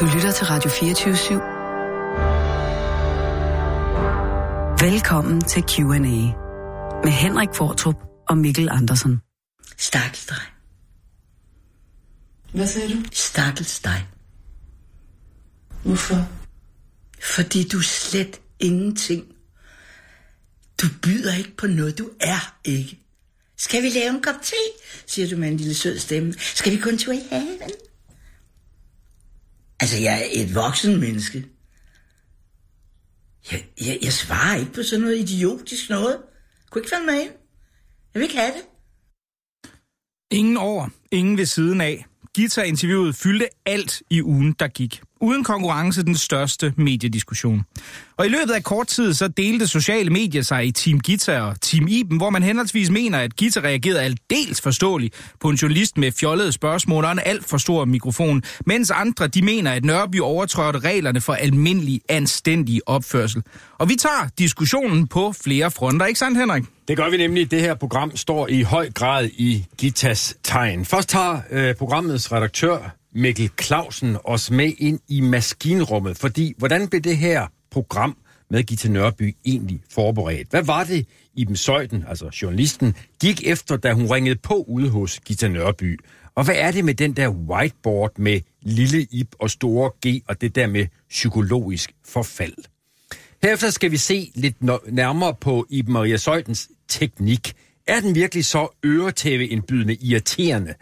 Du lytter til Radio 24 /7. Velkommen til Q&A med Henrik Fortrup og Mikkel Andersen. Stakkels dig. Hvad sagde du? Stakkels dig. Hvorfor? Fordi du er slet ingenting. Du byder ikke på noget, du er ikke. Skal vi lave en kop te? siger du med en lille sød stemme. Skal vi en tur i haven? Altså, jeg er et voksen menneske. Jeg, jeg, jeg svarer ikke på sådan noget idiotisk noget. Kunne ikke falde mig ind. Jeg vil ikke have det. Ingen over, ingen ved siden af. Gita-interviewet fyldte alt i ugen, der gik. Uden konkurrence den største mediediskussion. Og i løbet af kort tid så delte sociale medier sig i Team Gita og Team Iben, hvor man henholdsvis mener, at Gita reagerede aldeles forståeligt på en journalist med fjollede spørgsmål og en alt for stor mikrofon, mens andre de mener, at Nørby overtrådte reglerne for almindelig anstændig opførsel. Og vi tager diskussionen på flere fronter, ikke sandt Henrik? Det gør vi nemlig. Det her program står i høj grad i Gitas tegn. Først har øh, programmets redaktør Mikkel Clausen os med ind i maskinrummet, fordi hvordan blev det her program med Gita Nørby egentlig forberedt? Hvad var det, Iben Søjden, altså journalisten, gik efter, da hun ringede på ude hos Gita Nørby? Og hvad er det med den der whiteboard med lille Ib og store G og det der med psykologisk forfald? Herefter skal vi se lidt nærmere på Iben Maria Søjdens teknik. Er den virkelig så øretæveindbydende irriterende,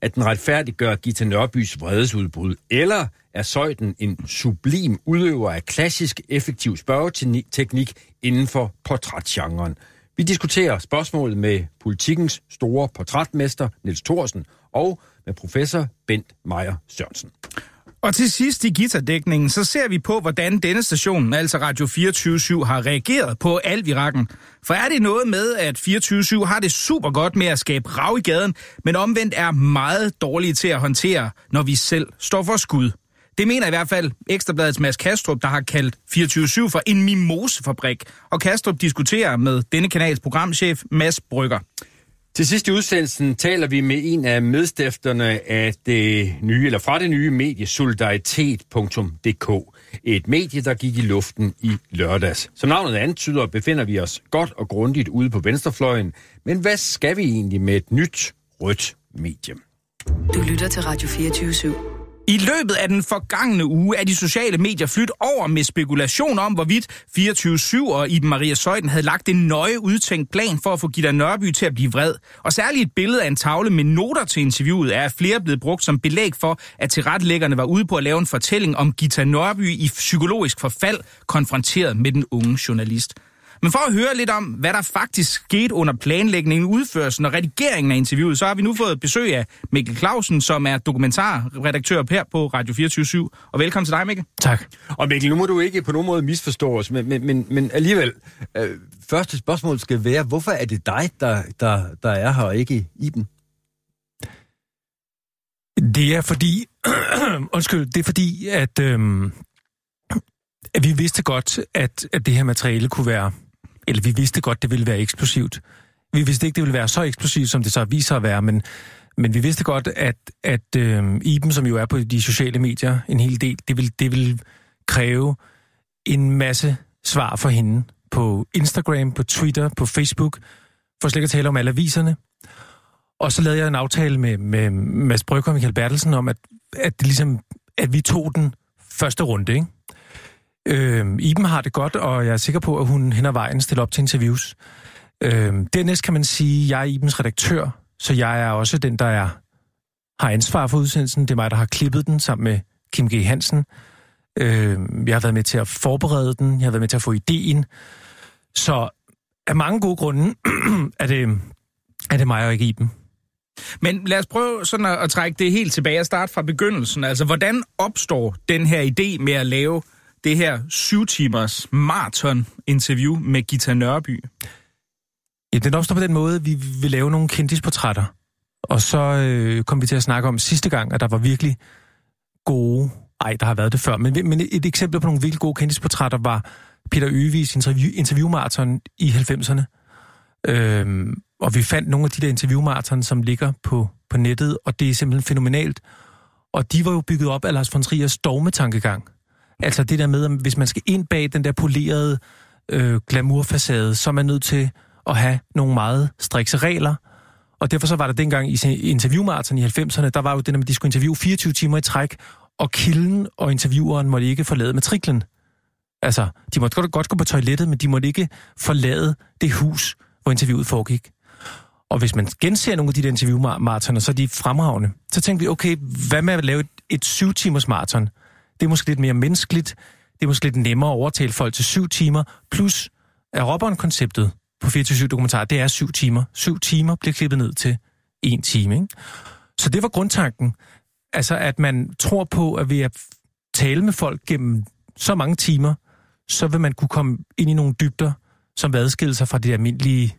at den retfærdiggør Gita Nørbys vredesudbrud? Eller er Søjden en sublim udøver af klassisk effektiv spørgeteknik inden for portrætgenren? Vi diskuterer spørgsmålet med politikens store portrætmester Niels Thorsen og med professor Bent Meier Sørensen. Og til sidst i gitterdækningen, så ser vi på, hvordan denne station, altså Radio 24 har reageret på alvirakken. For er det noget med, at 24 har det super godt med at skabe rav i gaden, men omvendt er meget dårlige til at håndtere, når vi selv står for skud. Det mener i hvert fald Ekstrabladets Mads Kastrup, der har kaldt 24 for en mimosefabrik. Og Kastrup diskuterer med denne kanals programchef Mads Brygger. Til sidst i udsendelsen taler vi med en af medstifterne af det nye, eller fra det nye medie solidaritet.dk. Et medie, der gik i luften i lørdags. Som navnet antyder, befinder vi os godt og grundigt ude på venstrefløjen. Men hvad skal vi egentlig med et nyt rødt medie? Du lytter til Radio 24 /7. I løbet af den forgangne uge er de sociale medier flyttet over med spekulation om, hvorvidt 24-7 og Iben Maria Søjden havde lagt en nøje udtænkt plan for at få Gitter Nørby til at blive vred. Og særligt et billede af en tavle med noter til interviewet er flere blevet brugt som belæg for, at tilrettelæggerne var ude på at lave en fortælling om Gita Nørby i psykologisk forfald, konfronteret med den unge journalist. Men for at høre lidt om, hvad der faktisk skete under planlægningen, udførelsen og redigeringen af interviewet, så har vi nu fået besøg af Mikkel Clausen, som er dokumentarredaktør her på Radio 24 Og velkommen til dig, Mikkel. Tak. Og Mikkel, nu må du ikke på nogen måde misforstå os, men, men, men, men alligevel, øh, første spørgsmål skal være, hvorfor er det dig, der, der, der er her, og ikke Iben? Det er fordi, undskyld, det er fordi, at, øhm, at vi vidste godt, at, at det her materiale kunne være eller vi vidste godt, det ville være eksplosivt. Vi vidste ikke, det ville være så eksplosivt, som det så viser at være, men, men vi vidste godt, at, at øh, Iben, som jo er på de sociale medier en hel del, det vil, det vil kræve en masse svar for hende på Instagram, på Twitter, på Facebook, for slet ikke at tale om alle aviserne. Og så lavede jeg en aftale med, med Mads Brygger og Michael Bertelsen om, at, at, det ligesom, at vi tog den første runde, ikke? Øh, Iben har det godt, og jeg er sikker på, at hun hen ad vejen stiller op til interviews. Øh, dernæst kan man sige, at jeg er Ibens redaktør, så jeg er også den, der er, har ansvar for udsendelsen. Det er mig, der har klippet den sammen med Kim G. Hansen. Øh, jeg har været med til at forberede den, jeg har været med til at få ideen. Så af mange gode grunde er det, er det mig og ikke Iben. Men lad os prøve sådan at, at trække det helt tilbage og starte fra begyndelsen. Altså, hvordan opstår den her idé med at lave det her syv timers maraton-interview med Gita Nørby? Ja, den opstår på den måde, at vi vil lave nogle kendisportrætter. Og så øh, kom vi til at snakke om sidste gang, at der var virkelig gode... Ej, der har været det før, men, men et eksempel på nogle virkelig gode kendisportrætter var Peter Øvigs interview, interviewmarathon i 90'erne. Øhm, og vi fandt nogle af de der interviewmarathon, som ligger på, på nettet, og det er simpelthen fænomenalt Og de var jo bygget op af Lars von Triers dogmetankegang. Altså det der med, at hvis man skal ind bag den der polerede øh, glamourfacade, så er man nødt til at have nogle meget strikse regler. Og derfor så var der dengang i interviewmarathon i 90'erne, der var jo det der med, at de skulle interviewe 24 timer i træk, og kilden og intervieweren måtte ikke forlade matriklen. Altså, de måtte godt, godt gå på toilettet, men de måtte ikke forlade det hus, hvor interviewet foregik. Og hvis man genser nogle af de der interviewmaratoner, så er de fremragende. Så tænkte vi, okay, hvad med at lave et, et syv timers maraton? Det er måske lidt mere menneskeligt. Det er måske lidt nemmere at overtale folk til syv timer. Plus, er Robberen-konceptet på 24-7 dokumentar, det er syv timer. Syv timer bliver klippet ned til en time. Ikke? Så det var grundtanken. Altså, at man tror på, at ved at tale med folk gennem så mange timer, så vil man kunne komme ind i nogle dybder, som vil adskille sig fra det almindelige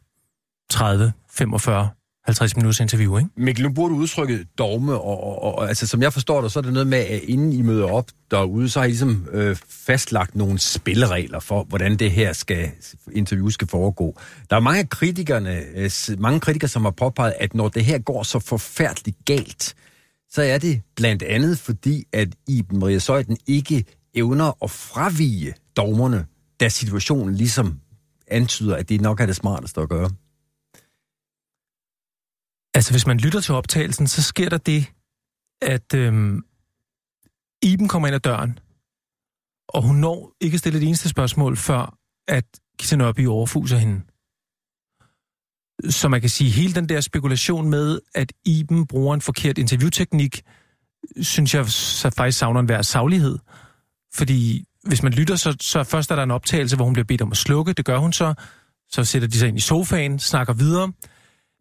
30, 45, 50 minutters interview, ikke? Mikkel, nu bruger du udtrykket dogme, og, og, og altså, som jeg forstår det, så er det noget med, at inden I møder op derude, så har I ligesom øh, fastlagt nogle spilleregler for, hvordan det her skal, interview skal foregå. Der er mange kritikerne, øh, mange kritikere, som har påpeget, at når det her går så forfærdeligt galt, så er det blandt andet fordi, at Iben Maria Søjden ikke evner at fravige dogmerne, da situationen ligesom antyder, at det nok er det smarteste at gøre. Altså, hvis man lytter til optagelsen, så sker der det, at øhm, Iben kommer ind ad døren, og hun når ikke at stille det eneste spørgsmål, før at Gita Nørby overfuser hende. Så man kan sige, hele den der spekulation med, at Iben bruger en forkert interviewteknik, synes jeg så faktisk savner en værd saglighed. Fordi hvis man lytter, så, så først er der en optagelse, hvor hun bliver bedt om at slukke. Det gør hun så. Så sætter de sig ind i sofaen, snakker videre.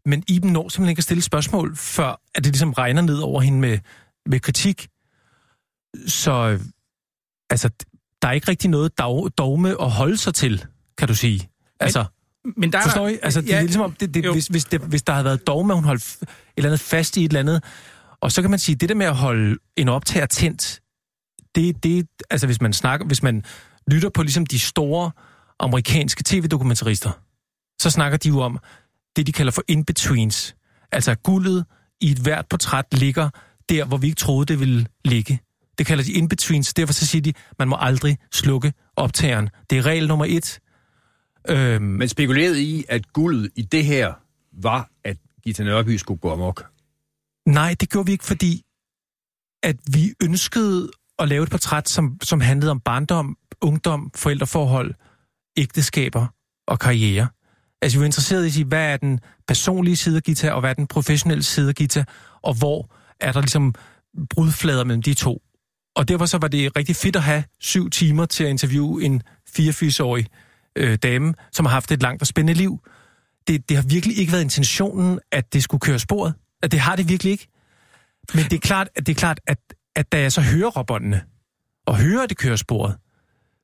Men Iben når simpelthen ikke at stille spørgsmål, før at det ligesom regner ned over hende med, med kritik. Så altså, der er ikke rigtig noget dog, dogme at holde sig til, kan du sige. Altså, men, men der forstår I? Altså, det, ja, det er ligesom om, det, det, hvis, hvis, det, hvis der havde været dogme, hun holdt et eller andet fast i et eller andet, og så kan man sige, det der med at holde en optager tændt, det, det, altså hvis man snakker, hvis man lytter på ligesom de store amerikanske tv-dokumentarister, så snakker de jo om det, de kalder for in-betweens. Altså guldet i et hvert portræt ligger der, hvor vi ikke troede, det ville ligge. Det kalder de in-betweens. Derfor så siger de, man må aldrig slukke optageren. Det er regel nummer et. Øhm, Men spekuleret i, at guldet i det her var, at Gita Nørby skulle gå amok? Nej, det gjorde vi ikke, fordi at vi ønskede at lave et portræt, som, som handlede om barndom, ungdom, forældreforhold, ægteskaber og karriere. Altså, vi er interesseret i at sige, hvad er den personlige side af guitar, og hvad er den professionelle side af guitar, og hvor er der ligesom brudflader mellem de to. Og derfor så var det rigtig fedt at have syv timer til at interviewe en 84-årig øh, dame, som har haft et langt og spændende liv. Det, det har virkelig ikke været intentionen, at det skulle køre sporet. At det har det virkelig ikke. Men det er klart, at, det er klart, at at da jeg så hører robotterne, og hører, at det kører sporet,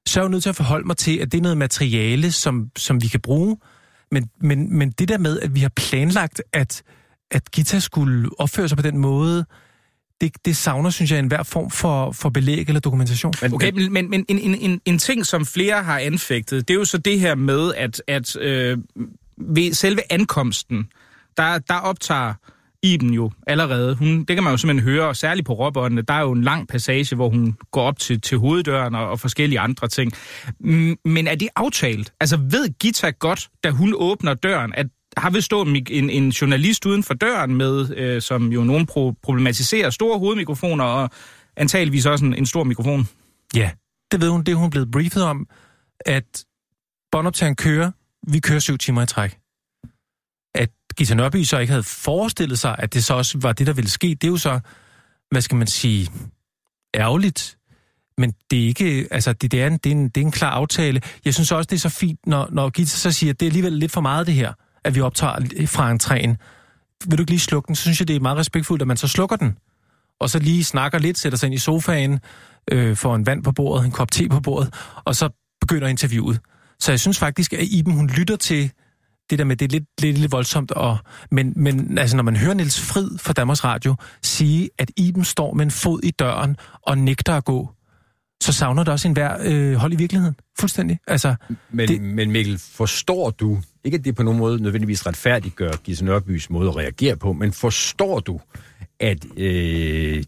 så er jeg jo nødt til at forholde mig til, at det er noget materiale, som, som vi kan bruge. Men, men, men det der med, at vi har planlagt, at, at Gita skulle opføre sig på den måde, det, det savner, synes jeg, en hver form for, for belæg eller dokumentation. Okay, men, men, men en, en, en, en ting, som flere har anfægtet, det er jo så det her med, at, at øh, ved selve ankomsten, der, der optager Iben jo allerede. Hun, det kan man jo simpelthen høre, og særligt på råbåndene, der er jo en lang passage, hvor hun går op til, til hoveddøren og, og forskellige andre ting. Men er det aftalt? Altså ved Gita godt, da hun åbner døren, at har vi stå en, en journalist uden for døren med, øh, som jo nogen pro- problematiserer store hovedmikrofoner og antageligvis også en, en stor mikrofon? Ja, det ved hun. Det er hun blevet briefet om, at båndoptageren kører. Vi kører syv timer i træk. Gita Nørby så ikke havde forestillet sig, at det så også var det, der ville ske, det er jo så, hvad skal man sige, ærgerligt. Men det er ikke, altså det, det, er, en, det, er en, det er en klar aftale. Jeg synes også, det er så fint, når, når Gita så siger, at det er alligevel lidt for meget det her, at vi optager fra entréen. Vil du ikke lige slukke den? Så synes jeg, det er meget respektfuldt, at man så slukker den. Og så lige snakker lidt, sætter sig ind i sofaen, øh, får en vand på bordet, en kop te på bordet, og så begynder interviewet. Så jeg synes faktisk, at Iben, hun lytter til det der med, det er lidt, lidt, lidt voldsomt, og, men, men altså, når man hører Niels Frid fra Danmarks Radio sige, at Iben står med en fod i døren og nægter at gå, så savner det også en hver øh, hold i virkeligheden. Fuldstændig. Altså, men, det... men Mikkel, forstår du, ikke at det på nogen måde nødvendigvis retfærdiggør Gise Nørbys måde at reagere på, men forstår du, at øh,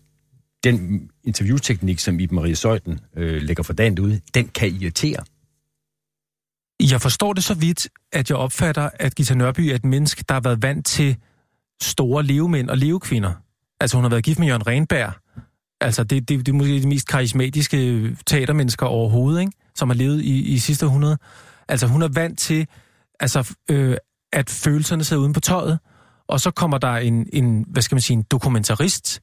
den interviewteknik, som Iben Marie Søjden øh, lægger for dagen ud, den kan irritere. Jeg forstår det så vidt, at jeg opfatter, at Gita Nørby er et menneske, der har været vant til store levemænd og levekvinder. Altså hun har været gift med Jørgen Renberg. Altså det, det, det er måske de mest karismatiske teatermennesker overhovedet, ikke? som har levet i, i sidste århundrede. Altså hun er vant til, altså, øh, at følelserne sidder uden på tøjet, og så kommer der en, en, hvad skal man sige, en dokumentarist,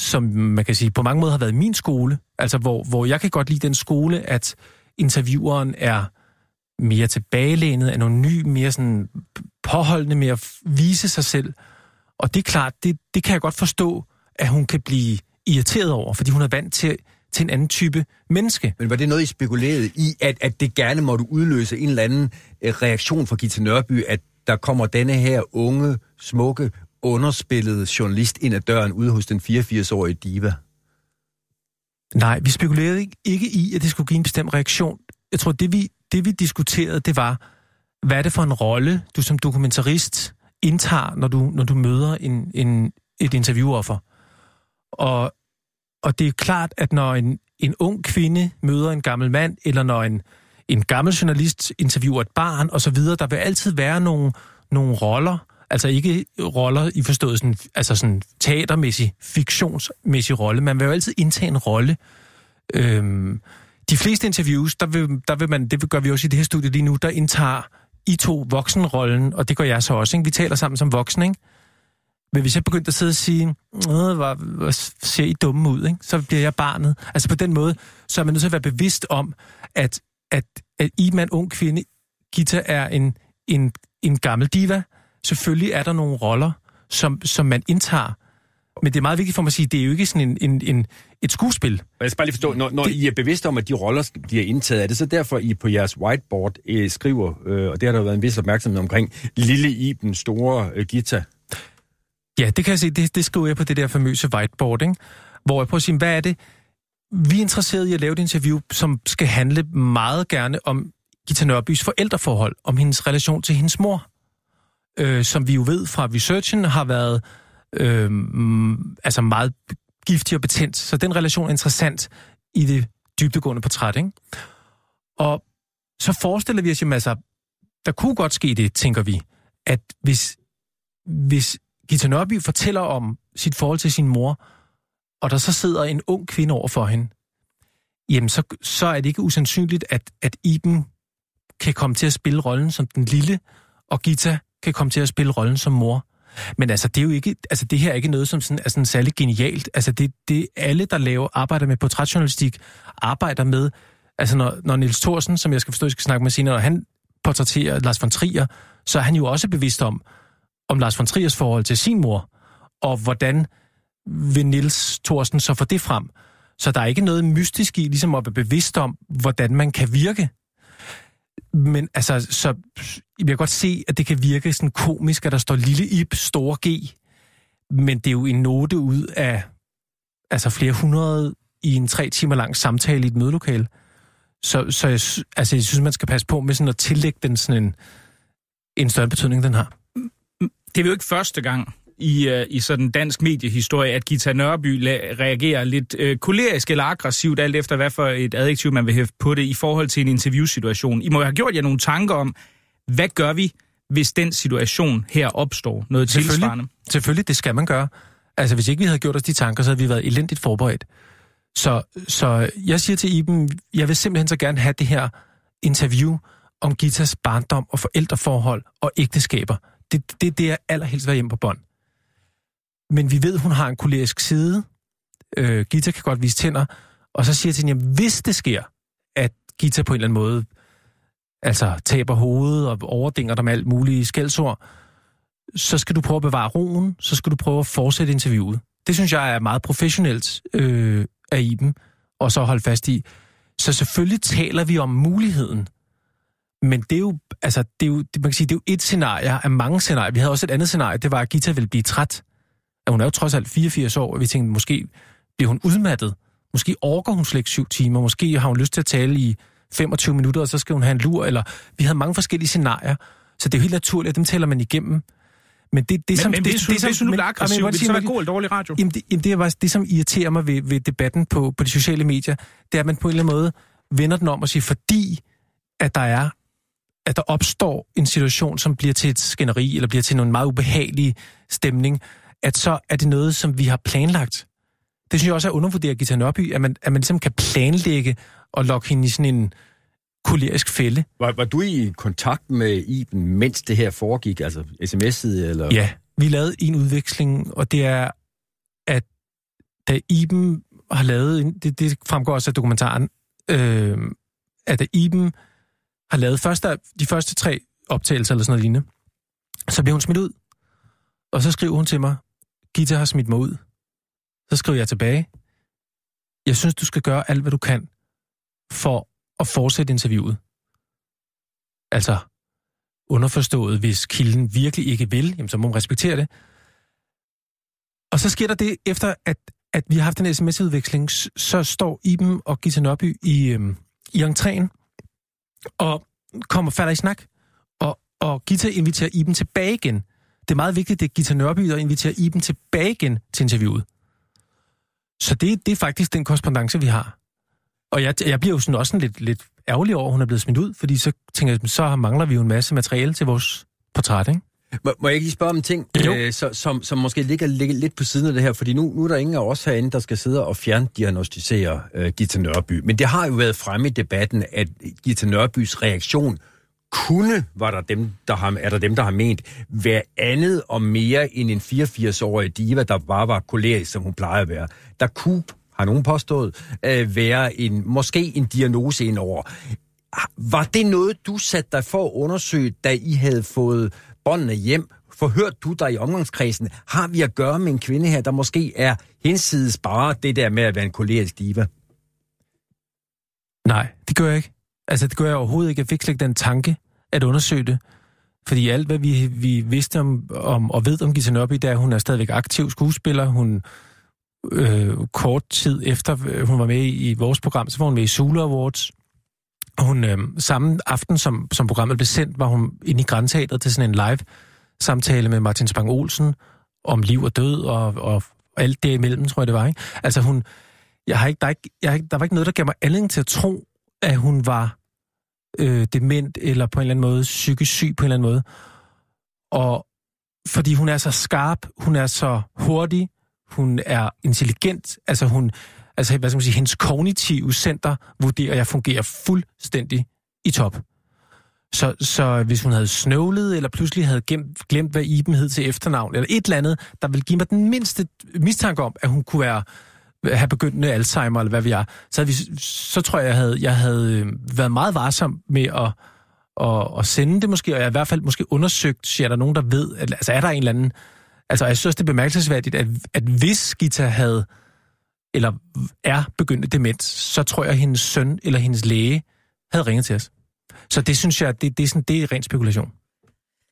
som man kan sige på mange måder har været min skole, altså hvor, hvor jeg kan godt lide den skole, at intervieweren er mere tilbagelænet, anonym, mere sådan påholdende med at vise sig selv. Og det er klart, det, det kan jeg godt forstå, at hun kan blive irriteret over, fordi hun er vant til, til en anden type menneske. Men var det noget, I spekulerede i, at, at det gerne måtte udløse en eller anden øh, reaktion fra Gita Nørby, at der kommer denne her unge, smukke, underspillede journalist ind ad døren ude hos den 84-årige diva? Nej, vi spekulerede ikke, ikke i, at det skulle give en bestemt reaktion. Jeg tror, det vi, det vi diskuterede, det var, hvad er det for en rolle, du som dokumentarist indtager, når du, når du møder en, en, et interviewoffer. Og, og det er klart, at når en, en ung kvinde møder en gammel mand, eller når en, en gammel journalist interviewer et barn osv., der vil altid være nogle, nogle roller, altså ikke roller i forstået sådan, altså sådan teatermæssig, fiktionsmæssig rolle. Man vil jo altid indtage en rolle. Øhm, de fleste interviews, der vil, der vil man, det gør vi også i det her studie lige nu, der indtager I to voksenrollen, og det gør jeg så også. Ikke? Vi taler sammen som voksne, ikke? Men hvis jeg begyndte at sidde og sige, øh, hvor, hvor ser I dumme ud, ikke? så bliver jeg barnet. Altså på den måde, så er man nødt til at være bevidst om, at, at, at I man ung kvinde, Gita er en, en, en gammel diva. Selvfølgelig er der nogle roller, som, som man indtager. Men det er meget vigtigt for mig at sige, det er jo ikke sådan en, en, en, et skuespil. Jeg skal bare lige forstå, når, når det... I er bevidste om, at de roller bliver indtaget, er det så derfor, I på jeres whiteboard øh, skriver, øh, og det har der været en vis opmærksomhed omkring, Lille Iben, store øh, Gita? Ja, det kan jeg se, det, det skriver jeg på det der famøse whiteboard, ikke? hvor jeg prøver at sige, hvad er det? Vi er interesseret i at lave et interview, som skal handle meget gerne om Gita Nørbys forældreforhold, om hendes relation til hendes mor, øh, som vi jo ved fra researchen har været øh, altså meget giftig og betændt. Så den relation er interessant i det dybdegående portræt. Ikke? Og så forestiller vi os jo, altså, der kunne godt ske det, tænker vi, at hvis, hvis Gita Nørby fortæller om sit forhold til sin mor, og der så sidder en ung kvinde over for hende, jamen så, så er det ikke usandsynligt, at, at Iben kan komme til at spille rollen som den lille, og Gita kan komme til at spille rollen som mor. Men altså, det er jo ikke, altså, det her er ikke noget, som sådan, er sådan særlig genialt. Altså, det, det alle, der laver, arbejder med portrætjournalistik, arbejder med, altså, når, når Niels Thorsen, som jeg skal forstå, jeg skal snakke med senere, når han portrætterer Lars von Trier, så er han jo også bevidst om, om Lars von Triers forhold til sin mor, og hvordan vil Niels Thorsen så få det frem. Så der er ikke noget mystisk i ligesom at være bevidst om, hvordan man kan virke. Men altså, så jeg kan godt se, at det kan virke sådan komisk, at der står lille Ib, store G. Men det er jo en note ud af altså flere hundrede i en tre timer lang samtale i et mødelokale. Så, så jeg, altså, jeg synes, man skal passe på med sådan at tillægge den sådan en, en større betydning, den har. Det er jo ikke første gang, i, uh, i sådan dansk mediehistorie, at Gita Nørby reagerer lidt uh, kolerisk eller aggressivt, alt efter hvad for et adjektiv man vil hæfte på det, i forhold til en interviewsituation. I må have gjort jer nogle tanker om, hvad gør vi, hvis den situation her opstår? Noget Selvfølgelig. tilsvarende? Selvfølgelig, det skal man gøre. Altså, hvis ikke vi havde gjort os de tanker, så havde vi været elendigt forberedt. Så, så jeg siger til Iben, jeg vil simpelthen så gerne have det her interview om Gitas barndom og forældreforhold og ægteskaber. Det er det, det, jeg allerhelst vil hjemme på bånd. Men vi ved, hun har en kolerisk side. Øh, Gita kan godt vise tænder. Og så siger jeg til hende, jamen, hvis det sker, at Gita på en eller anden måde altså taber hovedet og overdinger dig med alt mulige skældsord, så skal du prøve at bevare roen, så skal du prøve at fortsætte interviewet. Det synes jeg er meget professionelt øh, af Iben, og så holde fast i. Så selvfølgelig taler vi om muligheden, men det er jo, altså, det er jo, man kan sige, det er jo et scenarie af mange scenarier. Vi havde også et andet scenarie, det var, at Gita ville blive træt. At hun er jo trods alt 84 år, og vi tænkte, måske bliver hun udmattet. Måske orker hun slet ikke syv timer. Måske har hun lyst til at tale i 25 minutter, og så skal hun have en lur. Eller vi havde mange forskellige scenarier, så det er jo helt naturligt, at dem taler man igennem. Men det, det, som, men, men hvis, du, det, som, men- aggressiv, vil det så Mikkel, god eller dårlig radio? Jamen, det, jamen, det er bare det, som irriterer mig ved, ved debatten på, på de sociale medier, det er, at man på en eller anden måde vender den om og siger, fordi at der er at der opstår en situation, som bliver til et skænderi, eller bliver til en meget ubehagelig stemning, at så er det noget, som vi har planlagt. Det synes jeg også er undervurderet Gita Nørby, at man, at man ligesom kan planlægge og lokke hende i sådan en kolerisk fælde. Var, var du i kontakt med Iben, mens det her foregik, altså sms'et eller... Ja, vi lavede en udveksling, og det er, at da Iben har lavet, det, det fremgår også af dokumentaren, øh, at da Iben har lavet første, de første tre optagelser eller sådan noget lignende, så bliver hun smidt ud. Og så skriver hun til mig, Gita har smidt mig ud. Så skriver jeg tilbage, jeg synes, du skal gøre alt, hvad du kan for at fortsætte interviewet. Altså, underforstået, hvis kilden virkelig ikke vil, jamen, så må man respektere det. Og så sker der det, efter at, at vi har haft en sms-udveksling, så står Iben og Gita Nørby i, øhm, i entréen, og kommer falder i snak, og, og Gita inviterer Iben tilbage igen. Det er meget vigtigt, det er Gita Nørby, der inviterer Iben tilbage igen til interviewet. Så det, det er faktisk den korrespondence, vi har. Og jeg, jeg bliver jo sådan også sådan lidt, lidt ærgerlig over, at hun er blevet smidt ud, fordi så tænker jeg, så mangler vi jo en masse materiale til vores portræt, ikke? Må, må jeg ikke lige spørge om en ting, Jo. øh, så, som, som måske ligger, ligger lidt på siden af det her? Fordi nu, nu er der ingen af os herinde, der skal sidde og fjerndiagnostisere øh, Gita Nørby. Men det har jo været fremme i debatten, at Gita Nørbys reaktion kunne, var der dem, der har, er der dem, der har ment, være andet og mere end en 84-årig diva, der bare var kolerisk, som hun plejer at være. Der kunne, har nogen påstået, øh, være en, måske en diagnose indover. Var det noget, du satte dig for at undersøge, da I havde fået båndene hjem? Forhørte du dig i omgangskredsen? Har vi at gøre med en kvinde her, der måske er hensides bare det der med at være en kolerisk diva? Nej, det gør jeg ikke. Altså, det gør jeg overhovedet ikke. Jeg fik slet ikke den tanke at undersøge det. Fordi alt, hvad vi, vi vidste om, om og ved om Gita Nørby, det er, at hun er stadigvæk aktiv skuespiller. Hun øh, kort tid efter, øh, hun var med i, i vores program, så var hun med i Sula Awards. Og hun, øh, samme aften, som, som programmet blev sendt, var hun inde i Grandteateret til sådan en live samtale med Martin Spang Olsen om liv og død og, og alt det imellem, tror jeg det var. Ikke? Altså hun, jeg har ikke, der, er ikke, jeg har ikke, der var ikke noget, der gav mig anledning til at tro, at hun var øh, dement eller på en eller anden måde psykisk syg på en eller anden måde. Og fordi hun er så skarp, hun er så hurtig, hun er intelligent, altså hun, altså hvad skal man sige, hendes kognitive center vurderer jeg fungerer fuldstændig i top. Så, så hvis hun havde snøvlet, eller pludselig havde gemt, glemt, hvad Iben hed til efternavn, eller et eller andet, der ville give mig den mindste mistanke om, at hun kunne være have begyndende Alzheimer, eller hvad vi er, så, havde vi, så tror jeg, jeg havde, jeg havde øh, været meget varsom med at, at, at sende det måske, og jeg har i hvert fald måske undersøgt, siger er der nogen, der ved, at, altså er der en eller anden, altså jeg synes, det er bemærkelsesværdigt, at, at hvis Gita havde, eller er begyndt demens, så tror jeg, at hendes søn eller hendes læge havde ringet til os. Så det synes jeg, det, det, er, sådan, det er ren spekulation.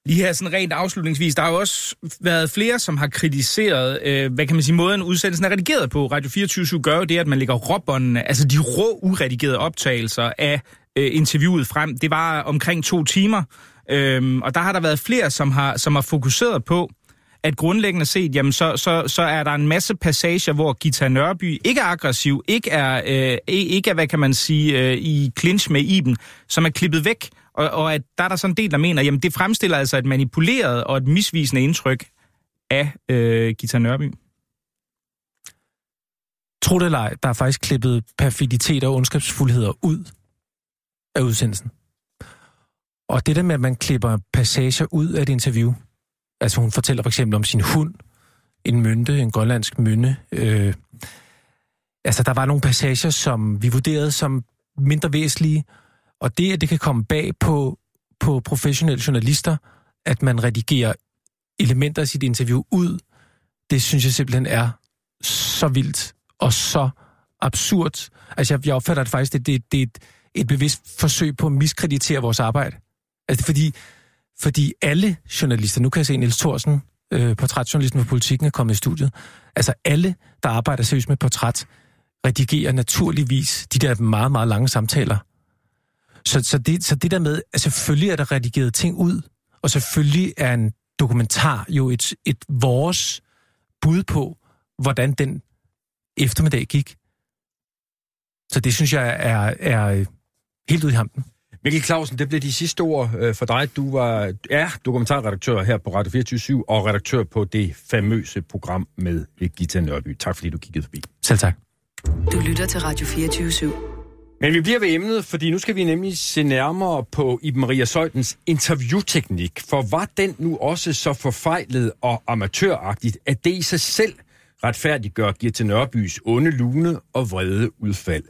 Lige her sådan rent afslutningsvis, der har jo også været flere, som har kritiseret, øh, hvad kan man sige, måden udsendelsen er redigeret på. Radio 24 gør jo det, at man lægger råbåndene, altså de rå, uredigerede optagelser af øh, interviewet frem. Det var omkring to timer, øh, og der har der været flere, som har, som har fokuseret på, at grundlæggende set, jamen så, så, så er der en masse passager, hvor Gita Nørby ikke er aggressiv, ikke er, øh, ikke er hvad kan man sige, øh, i clinch med Iben, som er klippet væk, og, og at der er der sådan en del, der mener, jamen det fremstiller altså et manipuleret og et misvisende indtryk af øh, Gita Nørby. Tro det eller ej, der er faktisk klippet perfiditet og ondskabsfuldheder ud af udsendelsen. Og det der med, at man klipper passager ud af et interview, altså hun fortæller for eksempel om sin hund, en mynte, en grønlandsk mynde. Øh, altså der var nogle passager, som vi vurderede som mindre væsentlige, og det, at det kan komme bag på, på professionelle journalister, at man redigerer elementer af sit interview ud, det synes jeg simpelthen er så vildt og så absurd. Altså, jeg, jeg opfatter det faktisk, det, det, det er et, et bevidst forsøg på at miskreditere vores arbejde. Altså, fordi, fordi alle journalister, nu kan jeg se Niels Thorsen, øh, portrætjournalisten for politikken, er kommet i studiet. Altså, alle, der arbejder seriøst med portræt, redigerer naturligvis de der meget, meget lange samtaler. Så, så, det, så det der med, at selvfølgelig er der redigeret ting ud, og selvfølgelig er en dokumentar jo et, et vores bud på, hvordan den eftermiddag gik. Så det synes jeg er, er helt ud i hampen. Mikkel Clausen, det blev de sidste ord øh, for dig. Du var, er dokumentarredaktør her på Radio 24 og redaktør på det famøse program med Gita Nørby. Tak fordi du kiggede forbi. Selv tak. Du lytter til Radio 24 /7. Men vi bliver ved emnet, fordi nu skal vi nemlig se nærmere på Iben Maria Søjdens interviewteknik. For var den nu også så forfejlet og amatøragtigt, at det i sig selv retfærdiggør Gita Nørbys onde lune og vrede udfald?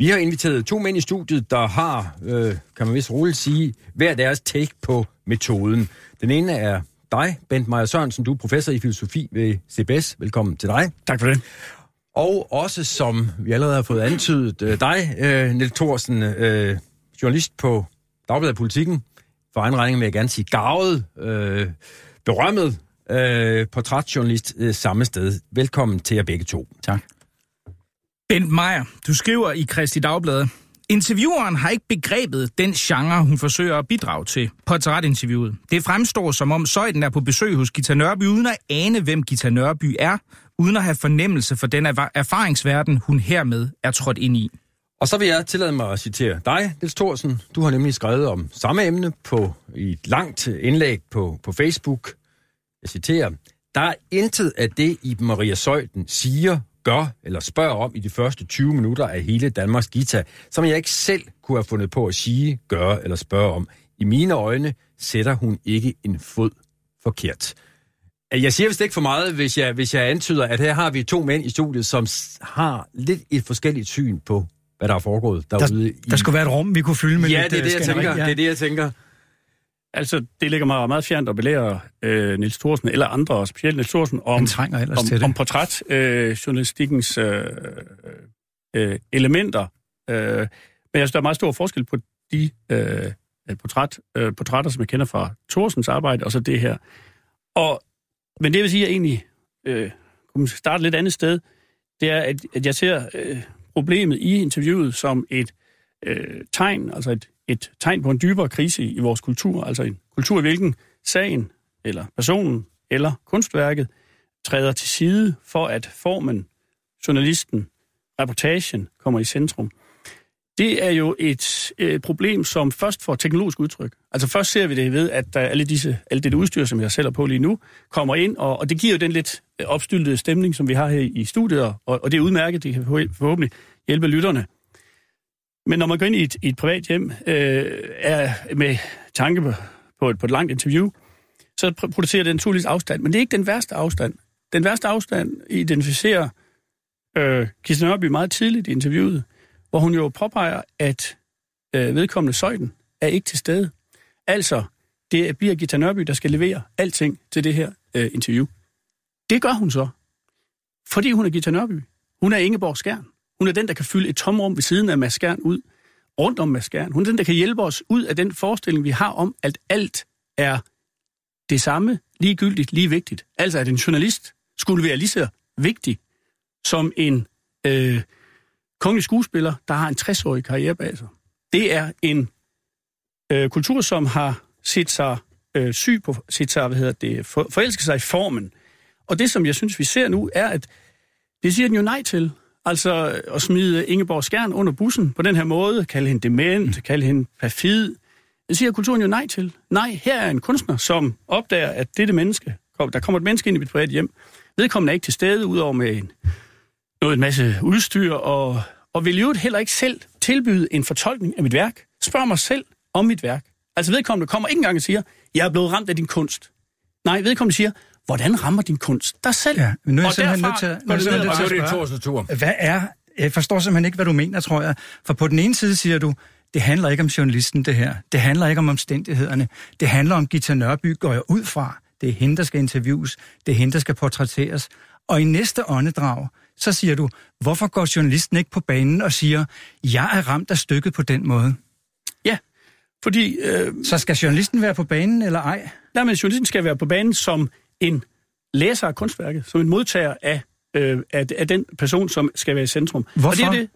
Vi har inviteret to mænd i studiet, der har, øh, kan man vist roligt sige, hver deres take på metoden. Den ene er dig, Bent Meyer Sørensen. Du er professor i filosofi ved CBS. Velkommen til dig. Tak for det. Og også, som vi allerede har fået antydet, øh, dig, øh, Niels Thorsen, øh, journalist på Dagbladet Politikken. For egen regning vil jeg gerne sige gavet, øh, berømmet øh, portrætjournalist øh, samme sted. Velkommen til jer begge to. Tak. Bent Meyer, du skriver i Kristi Dagblad, Intervieweren har ikke begrebet den genre, hun forsøger at bidrage til portrætinterviewet. Det fremstår som om Søjden er på besøg hos Gita Nørby, uden at ane, hvem Gita Nørby er, uden at have fornemmelse for den erfaringsverden, hun hermed er trådt ind i. Og så vil jeg tillade mig at citere dig, Niels Thorsen. Du har nemlig skrevet om samme emne på i et langt indlæg på, på Facebook. Jeg citerer, der er intet af det, i Maria Søjden siger, gør eller spørger om i de første 20 minutter af hele Danmarks Gita, som jeg ikke selv kunne have fundet på at sige, gøre eller spørge om. I mine øjne sætter hun ikke en fod forkert. Jeg siger vist ikke for meget, hvis jeg, hvis jeg antyder, at her har vi to mænd i studiet, som har lidt et forskelligt syn på, hvad der er foregået derude. Der, i... der skulle være et rum, vi kunne fylde med ja, lidt det er det, jeg skænderi. tænker. Ja. Det er det, jeg tænker. Altså, det ligger mig meget fjernt at belære øh, Niels Thorsen, eller andre, og specielt Niels Thorsen, om, om, om portrætjournalistikkens øh, øh, elementer. Øh, men jeg synes, der er meget stor forskel på de øh, portræt, øh, portrætter, som jeg kender fra Thorsens arbejde, og så det her. Og, men det vil sige, at jeg egentlig øh, kunne starte lidt andet sted, det er, at, at jeg ser øh, problemet i interviewet som et øh, tegn, altså et, et tegn på en dybere krise i vores kultur, altså en kultur, i hvilken sagen, eller personen, eller kunstværket træder til side for, at formen, journalisten, reportagen kommer i centrum. Det er jo et øh, problem, som først får teknologisk udtryk. Altså først ser vi det ved, at der alle, disse, alle det udstyr, som jeg sælger på lige nu, kommer ind, og, og det giver jo den lidt øh, opstyltede stemning, som vi har her i studiet, og, og det er udmærket, det kan forhåbentlig hjælpe lytterne. Men når man går ind i et, i et privat hjem, øh, er med tanke på, på, et, på et langt interview, så producerer det naturligvis afstand. Men det er ikke den værste afstand. Den værste afstand identificerer øh, Kirsten Nørby meget tidligt i interviewet, hvor hun jo påpeger, at øh, vedkommende søjden er ikke til stede. Altså, det bliver Gita Nørby, der skal levere alting til det her øh, interview. Det gør hun så, fordi hun er Gita Nørby. Hun er Ingeborg Skjern. Hun er den, der kan fylde et tomrum ved siden af Mads Skjern ud, rundt om Mads Skjern. Hun er den, der kan hjælpe os ud af den forestilling, vi har om, at alt er det samme, ligegyldigt, lige vigtigt. Altså, at en journalist skulle være lige så vigtig som en øh, kongelig skuespiller, der har en 60-årig karriere bag sig. Det er en øh, kultur, som har set sig øh, syg på, set sig, hvad hedder det, for, forelsket sig i formen. Og det, som jeg synes, vi ser nu, er, at det siger den jo nej til. Altså at smide Ingeborg Skjern under bussen på den her måde, kalde hende dement, kalde hende perfid. Det siger kulturen jo nej til. Nej, her er en kunstner, som opdager, at dette menneske, der kommer et menneske ind i mit private hjem, vedkommende er ikke til stede, udover med en, noget, en masse udstyr, og, og vil jo heller ikke selv tilbyde en fortolkning af mit værk. Spørg mig selv om mit værk. Altså vedkommende kommer ikke engang og siger, jeg er blevet ramt af din kunst. Nej, vedkommende siger, hvordan rammer din kunst dig selv? Ja, men nu er jeg Og simpelthen nødt til, nu går er jeg det simpelthen videre. nødt til så at det spørge, tur. hvad er... Jeg forstår simpelthen ikke, hvad du mener, tror jeg. For på den ene side siger du, det handler ikke om journalisten, det her. Det handler ikke om omstændighederne. Det handler om Gita Nørby, går jeg ud fra. Det er hende, der skal interviews. Det er hende, der skal portrætteres. Og i næste åndedrag, så siger du, hvorfor går journalisten ikke på banen og siger, jeg er ramt af stykket på den måde? Ja, fordi øh, Så skal journalisten være på banen, eller ej? der med journalisten skal være på banen som en læser af kunstværket, som en modtager af, øh, af, af den person, som skal være i centrum. Hvorfor? Og det er det,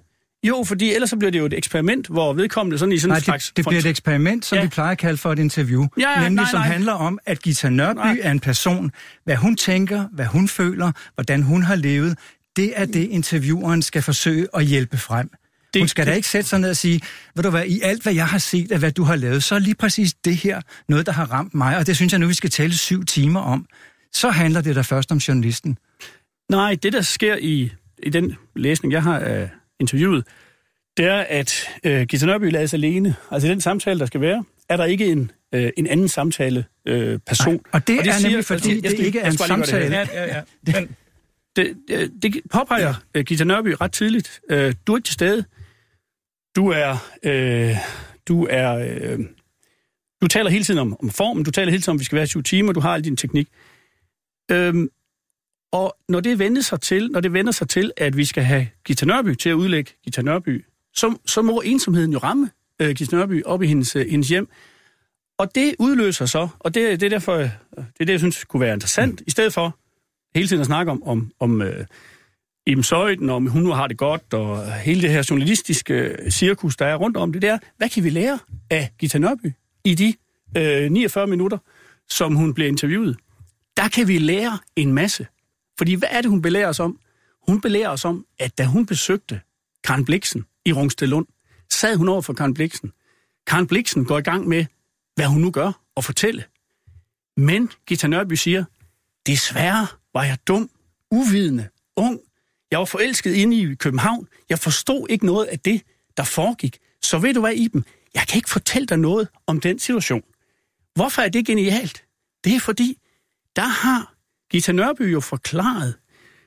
Jo, fordi ellers så bliver det jo et eksperiment, hvor vedkommende sådan i sådan Nej, en slags... det, det bliver et eksperiment, som Ja. vi plejer at kalde for et interview. Ja, ja, nemlig nej, som nej. handler om, at Gita Nørby Nej. er en person, hvad hun tænker, hvad hun føler, hvordan hun har levet. Det er det, intervieweren skal forsøge at hjælpe frem. Det- hun skal da det- ikke sætte sig ned og sige, ved du hvad, i alt hvad jeg har set af hvad du har lavet, så er lige præcis det her noget, der har ramt mig, og det synes jeg nu, vi skal tale syv timer om. Så handler det da først om journalisten. Nej, det der sker i, i den læsning, jeg har af interviewet, det er, at øh, Gita Nørby lades alene. Altså i den samtale, der skal være, er der ikke en, øh, en anden samtale øh, person. Nej, og det er nemlig, fordi jeg skal- det ikke er jeg en gøre det her. samtale. Ja, ja, ja. Men det, det, det påpeger uh, Gita Nørby ret tidligt. Uh, du er ikke til stede. Du er... Uh, du er... Uh, du taler hele tiden om, om formen, du taler hele tiden om, at vi skal være 20 timer, du har al din teknik. Øhm, og når det vender sig til, når det vender sig til, at vi skal have Gita Nørby til at udlægge Gita Nørby, så, så må ensomheden jo ramme uh, Gita Nørby op i hendes, uh, hendes hjem. Og det udløser så, og det, det er derfor, øh, det er det, jeg synes kunne være interessant, i stedet for hele tiden at snakke om, om, om øh, Iben Søjden, om hun nu har det godt, og hele det her journalistiske øh, cirkus, der er rundt om det, det er, hvad kan vi lære af Gita Nørby i de øh, 49 minutter, som hun bliver interviewet? Der kan vi lære en masse. Fordi hvad er det, hun belærer os om? Hun belærer os om, at da hun besøgte Karen Bliksen i Rungsted sad hun over for Karen Bliksen. Karen Bliksen går i gang med, hvad hun nu gør, og fortælle. Men Gita Nørby siger, desværre var jeg dum, uvidende, ung. Jeg var forelsket inde i København. Jeg forstod ikke noget af det, der foregik. Så ved du hvad, Iben? Jeg kan ikke fortælle dig noget om den situation. Hvorfor er det genialt? Det er fordi, der har Gita Nørby jo forklaret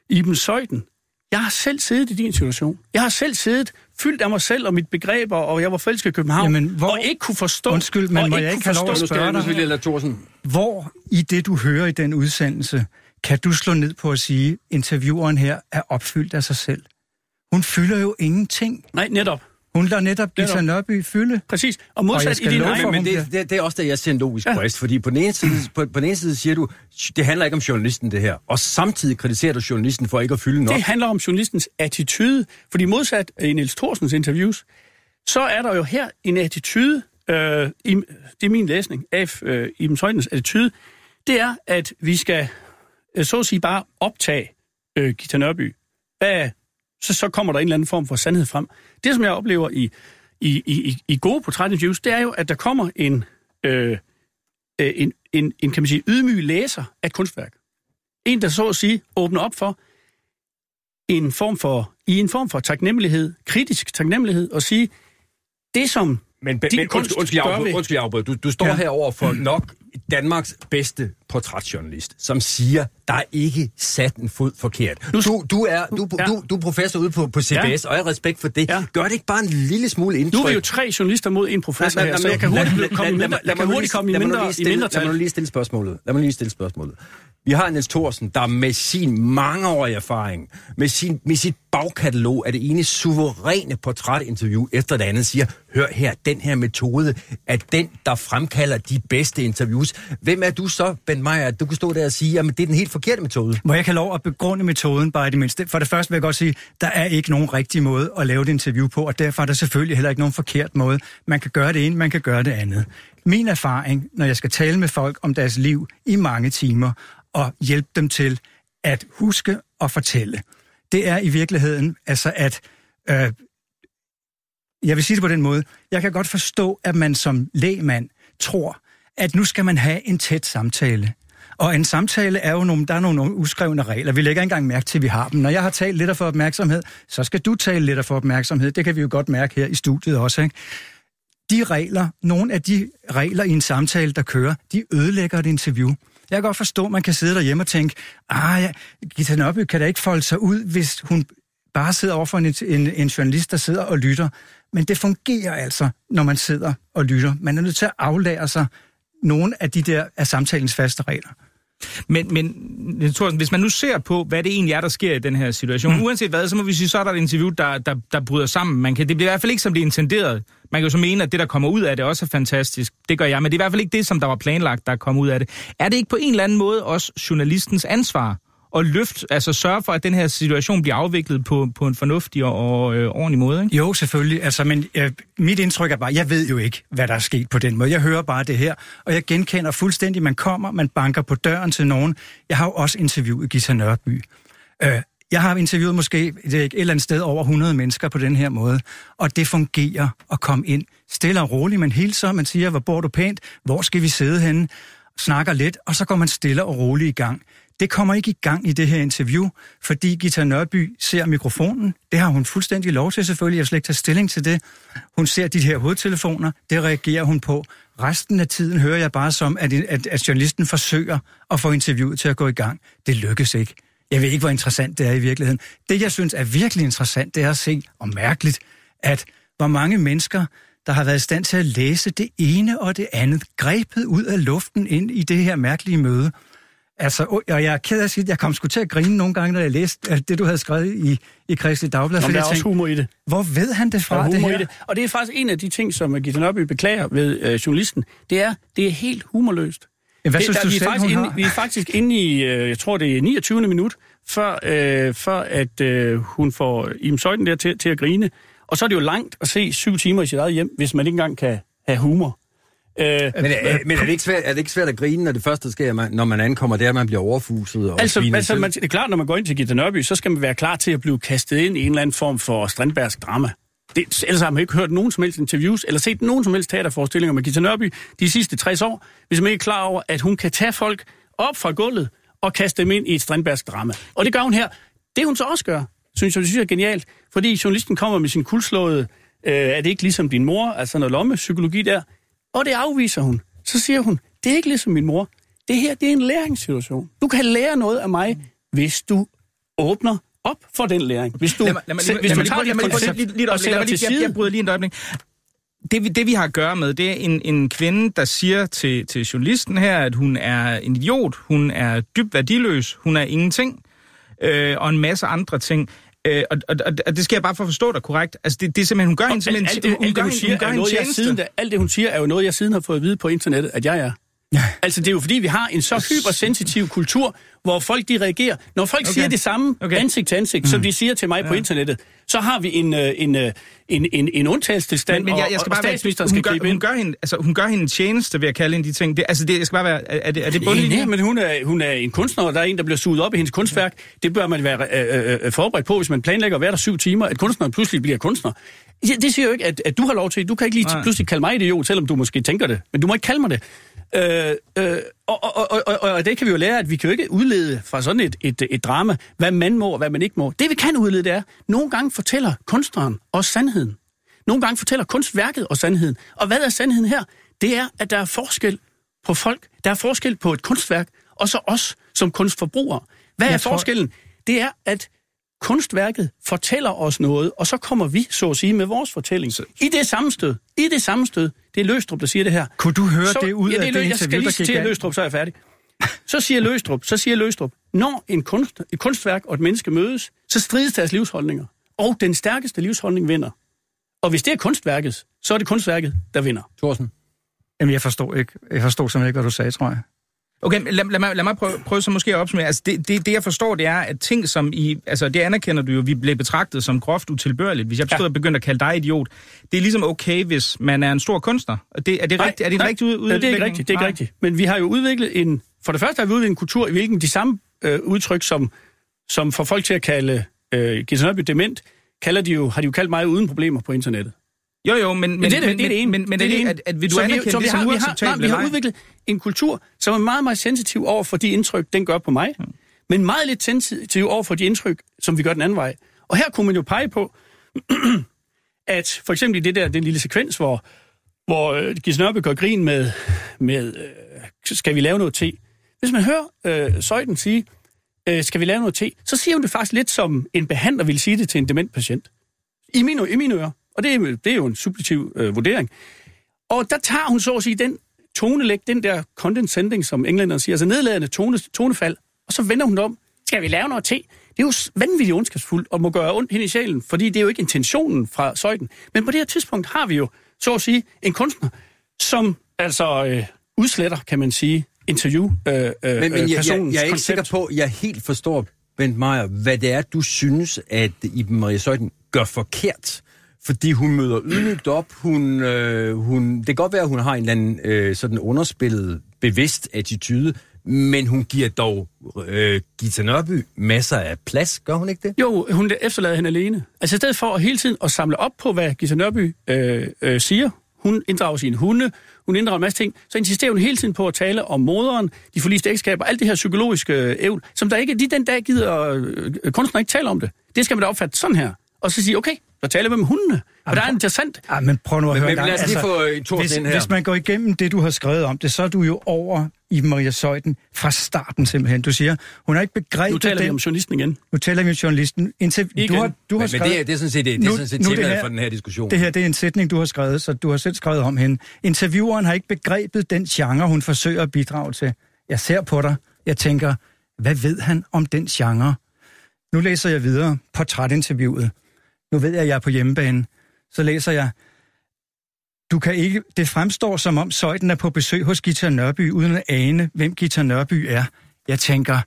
Iben Søjden. Jeg har selv siddet i din situation. Jeg har selv siddet fyldt af mig selv og mit begreber, og jeg var forelsket i København, Jamen, hvor- og ikke kunne forstå... Undskyld, men og må jeg ikke kunne have lov at forstå- spørge dig? Nu skal jeg lade Thorsen. Hvor i det, du hører i den udsendelse, kan du slå ned på at sige, at intervieweren her er opfyldt af sig selv? Hun fylder jo ingenting. Nej, netop. Hun lader netop Gita. Nørby fylde. Præcis. Og Og modsat i skal din egen... for, Men det, det, det er også der, jeg ser en logisk Ja. brist, fordi på den, ene side, på, på den ene side siger du, det handler ikke om journalisten det her, og samtidig kritiserer du journalisten for ikke at fylde nok. Det handler om journalistens attitude. Fordi modsat i Niels Thorsens interviews, så er der jo her en attitude, øh, i, det er min læsning af øh, Iben Søjdens attitude, det er, at vi skal øh, så at sige bare optage øh, Gita Nørby. Hvad, så, så kommer der en eller anden form for sandhed frem. Det, som jeg oplever i, i, i, i gode portrætinterviews, det er jo, at der kommer en, øh, øh, en, en, en, kan man sige, ydmyg læser af et kunstværk. En, der så at sige åbner op for, en form for, i en form for taknemmelighed, kritisk taknemmelighed, og sige, det som Men, Din men kunst undskyld, undskyld, jeg afbryder, undskyld, jeg afbryder. Du, du står ja. herover for nok Danmarks bedste portrætjournalist, som siger, der er ikke sat en fod forkert. Du, du, er, du, Ja. du, du er professor ude på, på CBS, Ja. og jeg har respekt for det. Ja. Gør det ikke bare en lille smule indtryk? nu er vi jo tre journalister mod en professor her, så jeg kan hurtigt komme i mindre, jeg lad mig lige stille spørgsmålet. Lad mig lige stille spørgsmålet. Vi har Niels Thorsen, der med sin mangeårige erfaring, med, sin, med sit bagkatalog af det ene suveræne portrætinterview efter det andet, siger, hør her, den her metode er den, der fremkalder de bedste interviews. Hvem er du så, Ben Meyer, at du kan stå der og sige, at det er den helt forkerte metode? Må jeg kan have lov at begrunde metoden bare i det mindste? For det første vil jeg godt sige, der er ikke nogen rigtig måde at lave et interview på, og derfor er der selvfølgelig heller ikke nogen forkert måde. Man kan gøre det ene, man kan gøre det andet. Min erfaring, når jeg skal tale med folk om deres liv i mange timer, og hjælpe dem til at huske og fortælle, det er i virkeligheden altså at... Øh, jeg vil sige det på den måde. Jeg kan godt forstå, at man som lægmand tror, at nu skal man have en tæt samtale. Og en samtale er jo nogle, der er nogle uskrevne regler. Vi lægger ikke engang mærke til, at vi har dem. Når jeg har talt lidt for opmærksomhed, så skal du tale lidt for opmærksomhed. Det kan vi jo godt mærke her i studiet også. Ikke? De regler, nogle af de regler i en samtale, der kører, de ødelægger et interview. Jeg kan godt forstå, at man kan sidde derhjemme og tænke, ah, ja, Gita Nørby kan da ikke folde sig ud, hvis hun bare sidder over for en, en, en journalist, der sidder og lytter. Men det fungerer altså, når man sidder og lytter. Man er nødt til at aflære sig nogle af de der af samtalens faste regler. Men, men Niels Thorsen, hvis man nu ser på, hvad det egentlig er, der sker i den her situation, mm. uanset hvad, så må vi sige, så er der et interview, der, der, der bryder sammen. Man kan, det bliver i hvert fald ikke, som det er intenderet. Man kan jo så mene, at det, der kommer ud af det, også er fantastisk. Det gør jeg, men det er i hvert fald ikke det, som der var planlagt, der kom ud af det. Er det ikke på en eller anden måde også journalistens ansvar at løfte, altså sørge for, at den her situation bliver afviklet på, på en fornuftig og øh, ordentlig måde, ikke? Jo, selvfølgelig. Altså, men øh, mit indtryk er bare, jeg ved jo ikke, hvad der er sket på den måde. Jeg hører bare det her, og jeg genkender fuldstændig, man kommer, man banker på døren til nogen. Jeg har jo også interviewet Gita Nørby. Øh, jeg har interviewet måske ikke et eller andet sted over 100 mennesker på den her måde, og det fungerer at komme ind stille og roligt, Man hilser, man siger, hvor bor du pænt, hvor skal vi sidde henne, snakker lidt, og så går man stille og roligt i gang. Det kommer ikke i gang i det her interview, fordi Gita Nørby ser mikrofonen. Det har hun fuldstændig lov til selvfølgelig. Jeg slet ikke tage stilling til det. Hun ser de her hovedtelefoner. Det reagerer hun på. Resten af tiden hører jeg bare som, at, at, at journalisten forsøger at få interviewet til at gå i gang. Det lykkes ikke. Jeg ved ikke, hvor interessant det er i virkeligheden. Det, jeg synes er virkelig interessant, det er at se, og mærkeligt, at hvor mange mennesker, der har været i stand til at læse det ene og det andet, grebet ud af luften ind i det her mærkelige møde. Altså, og jeg er ked af at sige, at jeg kom sgu til at grine nogle gange, når jeg læste det, du havde skrevet i, i Kristelig Dagblad. Jamen, der er også humor i det. Hvor ved han det fra, Der er det humor her? i det. Og det er faktisk en af de ting, som Gita Nørby beklager ved øh, journalisten. Det er, det er helt humorløst. Ja, hvad det, synes der, du vi, er selv, faktisk hun inde, vi er faktisk inde i, øh, jeg tror det er 29. minut, før, øh, før at øh, hun får Im Søjden der til, til at grine. Og så er det jo langt at se syv timer i sit eget hjem, hvis man ikke engang kan have humor. Øh, Men, er, men er, det ikke svært, er det ikke svært at grine, når det første sker, når man ankommer, det er, at man bliver overfuset og Altså, altså man, det er klart, når man går ind til Gita Nørby, så skal man være klar til at blive kastet ind i en eller anden form for strandbærsk drama. Det, ellers har man ikke hørt nogen som helst interviews, eller set nogen som helst teaterforestillinger med Gita Nørby de sidste 60 år, hvis man ikke er klar over, at hun kan tage folk op fra gulvet og kaste dem ind i et strandbærsk drama. Og det gør hun her. Det hun så også gør, synes jeg, det synes jeg er genialt, fordi journalisten kommer med sin kuldslåede, øh, er det ikke ligesom din mor, altså noget lommepsykologi der, og det afviser hun. Så siger hun, det er ikke ligesom min mor. Det her, det er en læringssituation. Du kan lære noget af mig, hvis du åbner op for den læring. Hvis du, Lad mig, lad mig, se- lad hvis du tager lige- koncept lige- lige og sætter til lige- jeg- side, Jeg bryder lige en øjeblik. Det, vi- det vi har at gøre med, det er en, en kvinde, der siger til, til journalisten her, at hun er en idiot, hun er dybt værdiløs, hun er ingenting, øh, og en masse andre ting. Øh, og, og, og, det skal jeg bare for at forstå dig korrekt. Altså, det, det er simpelthen, hun gør hende simpelthen... alt, det, hun hun siger, hun gør er hende noget, jeg tjeneste. siden, alt det, hun siger, er jo noget, jeg siden har fået at vide på internettet, at jeg er. Ja. Altså, det er jo fordi, vi har en så hypersensitiv kultur, hvor folk de reagerer. Når folk okay. siger det samme Okay. ansigt til ansigt, mm. som de siger til mig ja. på internettet, så har vi en, øh, en, øh, en, en, en undtagelsestilstand, Men, men jeg, jeg skal og, bare og være, statsministeren hun, skal gør, gribe hun, ind. gør hende, altså, hun gør hende en tjeneste ved at kalde hende de ting. Det, altså, det, jeg skal bare være... Er det, er det bundlinjen? nej, men hun er, hun er en kunstner, og der er en, der bliver suget op i hendes kunstværk. Det bør man være øh, øh, forberedt på, hvis man planlægger at være der syv timer, at kunstneren pludselig bliver kunstner. Ja, det siger jo ikke, at, at du har lov til. Du kan ikke lige pludselig kalde mig idiot, selvom du måske tænker det. Men du må ikke kalde mig det. Øh, øh, og, og, og, og, og det kan vi jo lære, at vi kan jo ikke udlede fra sådan et, et, et drama, hvad man må og hvad man ikke må. Det vi kan udlede, det er, nogle gange fortæller kunstneren også sandheden. Nogle gange fortæller kunstværket og sandheden. Og hvad er sandheden her? Det er, at der er forskel på folk. Der er forskel på et kunstværk, og så os som kunstforbrugere. Hvad er Jeg tror- forskellen? Det er, at kunstværket fortæller os noget, og så kommer vi, så at sige, med vores fortælling. I det sammenstød, i det sammenstød, det er Løstrup, der siger det her. Kunne du høre så, det ud ja, af det, det Jeg skal lige der gik citere? Løstrup, så er jeg færdig. Så siger Løstrup, så siger Løstrup, når en kunst, et kunstværk og et menneske mødes, så strides deres livsholdninger. Og den stærkeste livsholdning vinder. Og hvis det er kunstværket, så er det kunstværket, der vinder. Thorsen. Jamen, jeg forstår ikke. Jeg forstår simpelthen ikke, hvad du sagde, tror jeg. Okay, lad, lad, mig, lad mig prøve, prøve så måske at opsummere. Altså, det, det, det, jeg forstår, det er, at ting som I... Altså, det anerkender du jo, vi blev betragtet som groft utilbørligt. Hvis jeg bestod ja. At begynde at kalde dig idiot. Det er ligesom okay, hvis man er en stor kunstner. Og Det, er det rigtigt? Er det nej, rigtig ud, nej, det er ikke rigtigt. Det er ikke rigtigt. Men vi har jo udviklet en... For det første har vi udviklet en kultur, i hvilken de samme øh, udtryk, som, som får folk til at kalde øh, Gita Nørby dement, kalder de jo, har de jo kaldt mig uden problemer på internettet. Jo, jo, men, men, Men det er det, men, det, er det ene. men, men det er det, ene. at, at vil du Så vi- anerkende så det vi som har, vi har, nej, vi udviklet en kultur, som er meget, meget sensitiv over for de indtryk, den gør på mig, men meget lidt sensitiv over for de indtryk, som vi gør den anden vej. Og her kunne man jo pege på, at for eksempel i det der, den lille sekvens, hvor, hvor øh, Gis Nørbe gør grin med, med øh, skal vi lave noget te? Hvis man hører øh, Søjden sige, øh, skal vi lave noget te, så siger hun det faktisk lidt som en behandler ville sige det til en dement patient. I mine, i mine ører. Og det er, det er jo en subjektiv øh, vurdering. Og der tager hun så at sige den tonelæg, den der condescending, som englænderne siger, altså nedladende tone, tonefald, og så vender hun om. Skal vi lave noget te? Det er jo vanvittigt ondskabsfuldt og må gøre ondt hen i sjælen, fordi det er jo ikke intentionen fra Søjden. Men på det her tidspunkt har vi jo, så at sige, en kunstner, som altså øh, udsletter, kan man sige, interview øh, øh, Men, men jeg, jeg, jeg er ikke koncept. sikker på, jeg helt forstår, Bent Meyer, hvad det er, du synes, at Iben Maria Søjden gør forkert. Fordi hun møder ydmygt op. Hun, øh, hun, det kan godt være, at hun har en eller anden øh, sådan underspillet, bevidst attitude, men hun giver dog øh, Gita Nørby masser af plads. Gør hun ikke det? Jo, hun efterlader hende alene. Altså i stedet for hele tiden at samle op på, hvad Gita Nørby øh, øh, siger, hun inddrager sine hunde, hun inddrager en masse ting, så insisterer hun hele tiden på at tale om moderen, de forliste ægteskaber, alt det her psykologiske evl, ævl, som der ikke, de den dag gider øh, kunstner ikke tale om det. Det skal man da opfatte sådan her. Og så sige, okay, taler vi med hundene. Og der er interessant. Ja, men prøv nu at Men- høre men lad os lige få, øh, Thorsten hvis, her. hvis man går igennem det, du har skrevet om det, så er du jo over i Maria Søjden fra starten simpelthen. Du siger, hun har ikke begrebet Nu taler vi den... om journalisten igen. Nu taler vi om journalisten. Indtil, Igen. du har, du har Men, men skrevet, det, er, det er sådan set, det, det er Nu- sådan set nu er det her- for den her diskussion. Det her det er en sætning, du har skrevet, så du har selv skrevet om hende. Intervieweren har ikke begrebet den genre, hun forsøger at bidrage til. Jeg ser på dig. Jeg tænker, hvad ved han om den genre? Nu læser jeg videre portrætinterviewet. Nu ved jeg, at jeg er på hjemmebane. Så læser jeg, du kan ikke, det fremstår som om Søjden er på besøg hos Gita Nørby, uden at ane, hvem Gita Nørby er. Jeg tænker,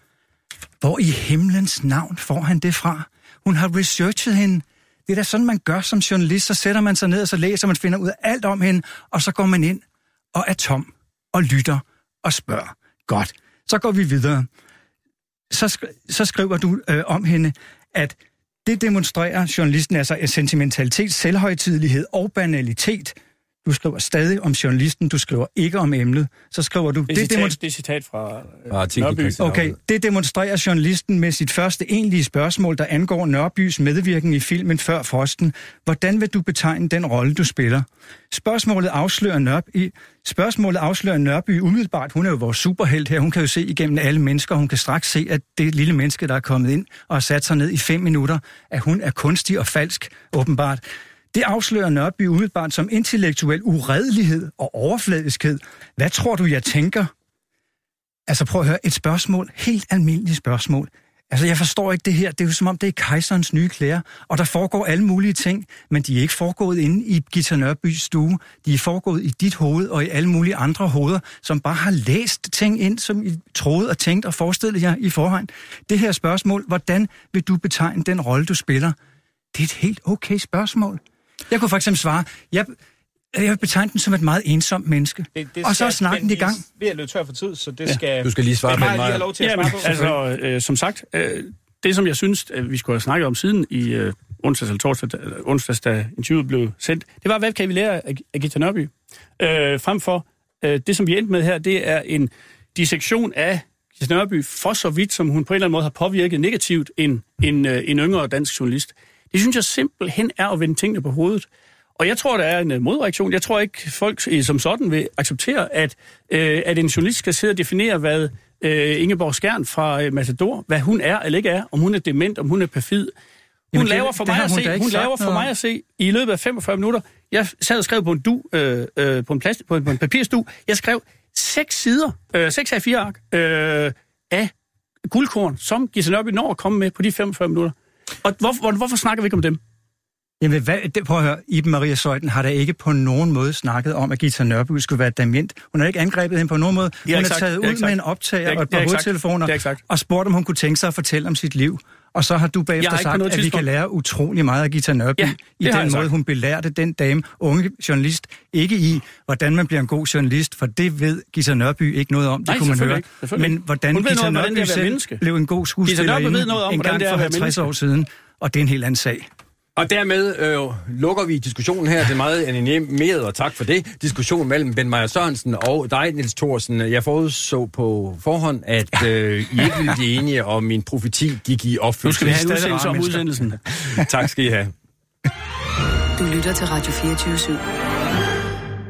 hvor i himlens navn får han det fra? Hun har researchet hende. Det er da sådan, man gør som journalist. Så sætter man sig ned, og så læser man, finder ud af alt om hende, og så går man ind og er tom og lytter og spørger. Godt, så går vi videre. Så, sk- så skriver du øh, om hende, at det demonstrerer journalisten altså sentimentalitet, selvhøjtidelighed og banalitet. Du skriver stadig om journalisten, du skriver ikke om emnet. Så skriver du, Det er, det, citat, det er citat fra øh, Nørby. Okay, det demonstrerer journalisten med sit første egentlige spørgsmål, der angår Nørbys medvirken i filmen Før Frosten. Hvordan vil du betegne den rolle, du spiller? Spørgsmålet afslører Nørby, spørgsmålet afslører Nørby umiddelbart. Hun er jo vores superhelt her. Hun kan jo se igennem alle mennesker. Hun kan straks se, at det lille menneske, der er kommet ind og har sat sig ned i fem minutter, at hun er kunstig og falsk, åbenbart. Det afslører Nørby umiddelbart som intellektuel uredelighed og overfladiskhed. Hvad tror du, jeg tænker? Altså prøv at høre, et spørgsmål, helt almindeligt spørgsmål. Altså jeg forstår ikke det her, det er jo som om det er kejserens nye klæder, og der foregår alle mulige ting, men de er ikke foregået inde i Gita Nørbys stue, de er foregået i dit hoved og i alle mulige andre hoveder, som bare har læst ting ind, som I troede og tænkt og forestillet jer i forvejen. Det her spørgsmål, hvordan vil du betegne den rolle, du spiller? Det er et helt okay spørgsmål. Jeg kunne for eksempel svare, jeg, jeg vil betegne den som et meget ensomt menneske. Det, det og så er snakken i gang. Vi er løbet tør for tid, så det Ja. skal... Du skal lige svare på Maja. have lov til at Jamen, svare på. altså, øh, som sagt, øh, det som jeg synes, at vi skulle have snakket om siden i øh, onsdags eller torsdag, øh, onsdags, da interviewet blev sendt, det var, hvad kan vi lære af, af Gita Nørby? Øh, frem for øh, det, som vi endte med her, det er en dissektion af Gita Nørby, for så vidt, som hun på en eller anden måde har påvirket negativt en, en, øh, en yngre dansk journalist. Det synes jeg simpelthen er at vende tingene på hovedet. Og jeg tror, der er en øh, modreaktion. Jeg tror ikke, folk øh, som sådan vil acceptere, at, øh, at en journalist skal sidde og definere, hvad øh, Ingeborg Skjern fra øh, Matador, hvad hun er eller ikke er, om hun er dement, om hun er perfid. Hun Jamen, det- laver for det mig har at hun se, hun laver for noget mig at se i løbet af 45 minutter. Jeg sad og skrev på en du, øh, øh, på en plast, på en, på en papirstue. Jeg skrev seks sider, øh, seks af fire ark øh, af guldkorn, som Gita Nørby når at komme med på de 45 minutter. Og hvorfor, hvor, hvorfor snakker vi ikke om dem? Jamen, hvad, det, prøv at høre, Iben Maria Søjden har da ikke på nogen måde snakket om, at Gita Nørby skulle være dement. Hun har ikke angrebet hende på nogen måde. har hun ikke er taget har ud med en optager har- og et har par hovedtelefoner har og spurgt, om hun kunne tænke sig at fortælle om sit liv. Og så har du bagefter sagt, at vi kan lære utrolig meget af Gita Nørby Ja, i den måde, sagt. hun belærte den dame, unge journalist, ikke i, hvordan man bliver en god journalist, for det ved Gita Nørby ikke noget om, det Nej, kunne man høre. ikke, Men hvordan Hun Gita noget hvordan Nørby selv blev en god skuespiller Nørby ved noget om, en gang for at være 50 menneske. år siden, og det er en helt anden sag. Og dermed øh, lukker vi diskussionen her. Det er meget animeret, og tak for det. Diskussion mellem Ben Meyer Sørensen og dig, Niels Thorsen. Jeg forudså på forhånd, at øh, I ikke ville blive enige, og min profeti gik i Nu opfyldelse. skal vi have en udsendelse om udsendelsen. tak skal I have. Du lytter til Radio 24 /7.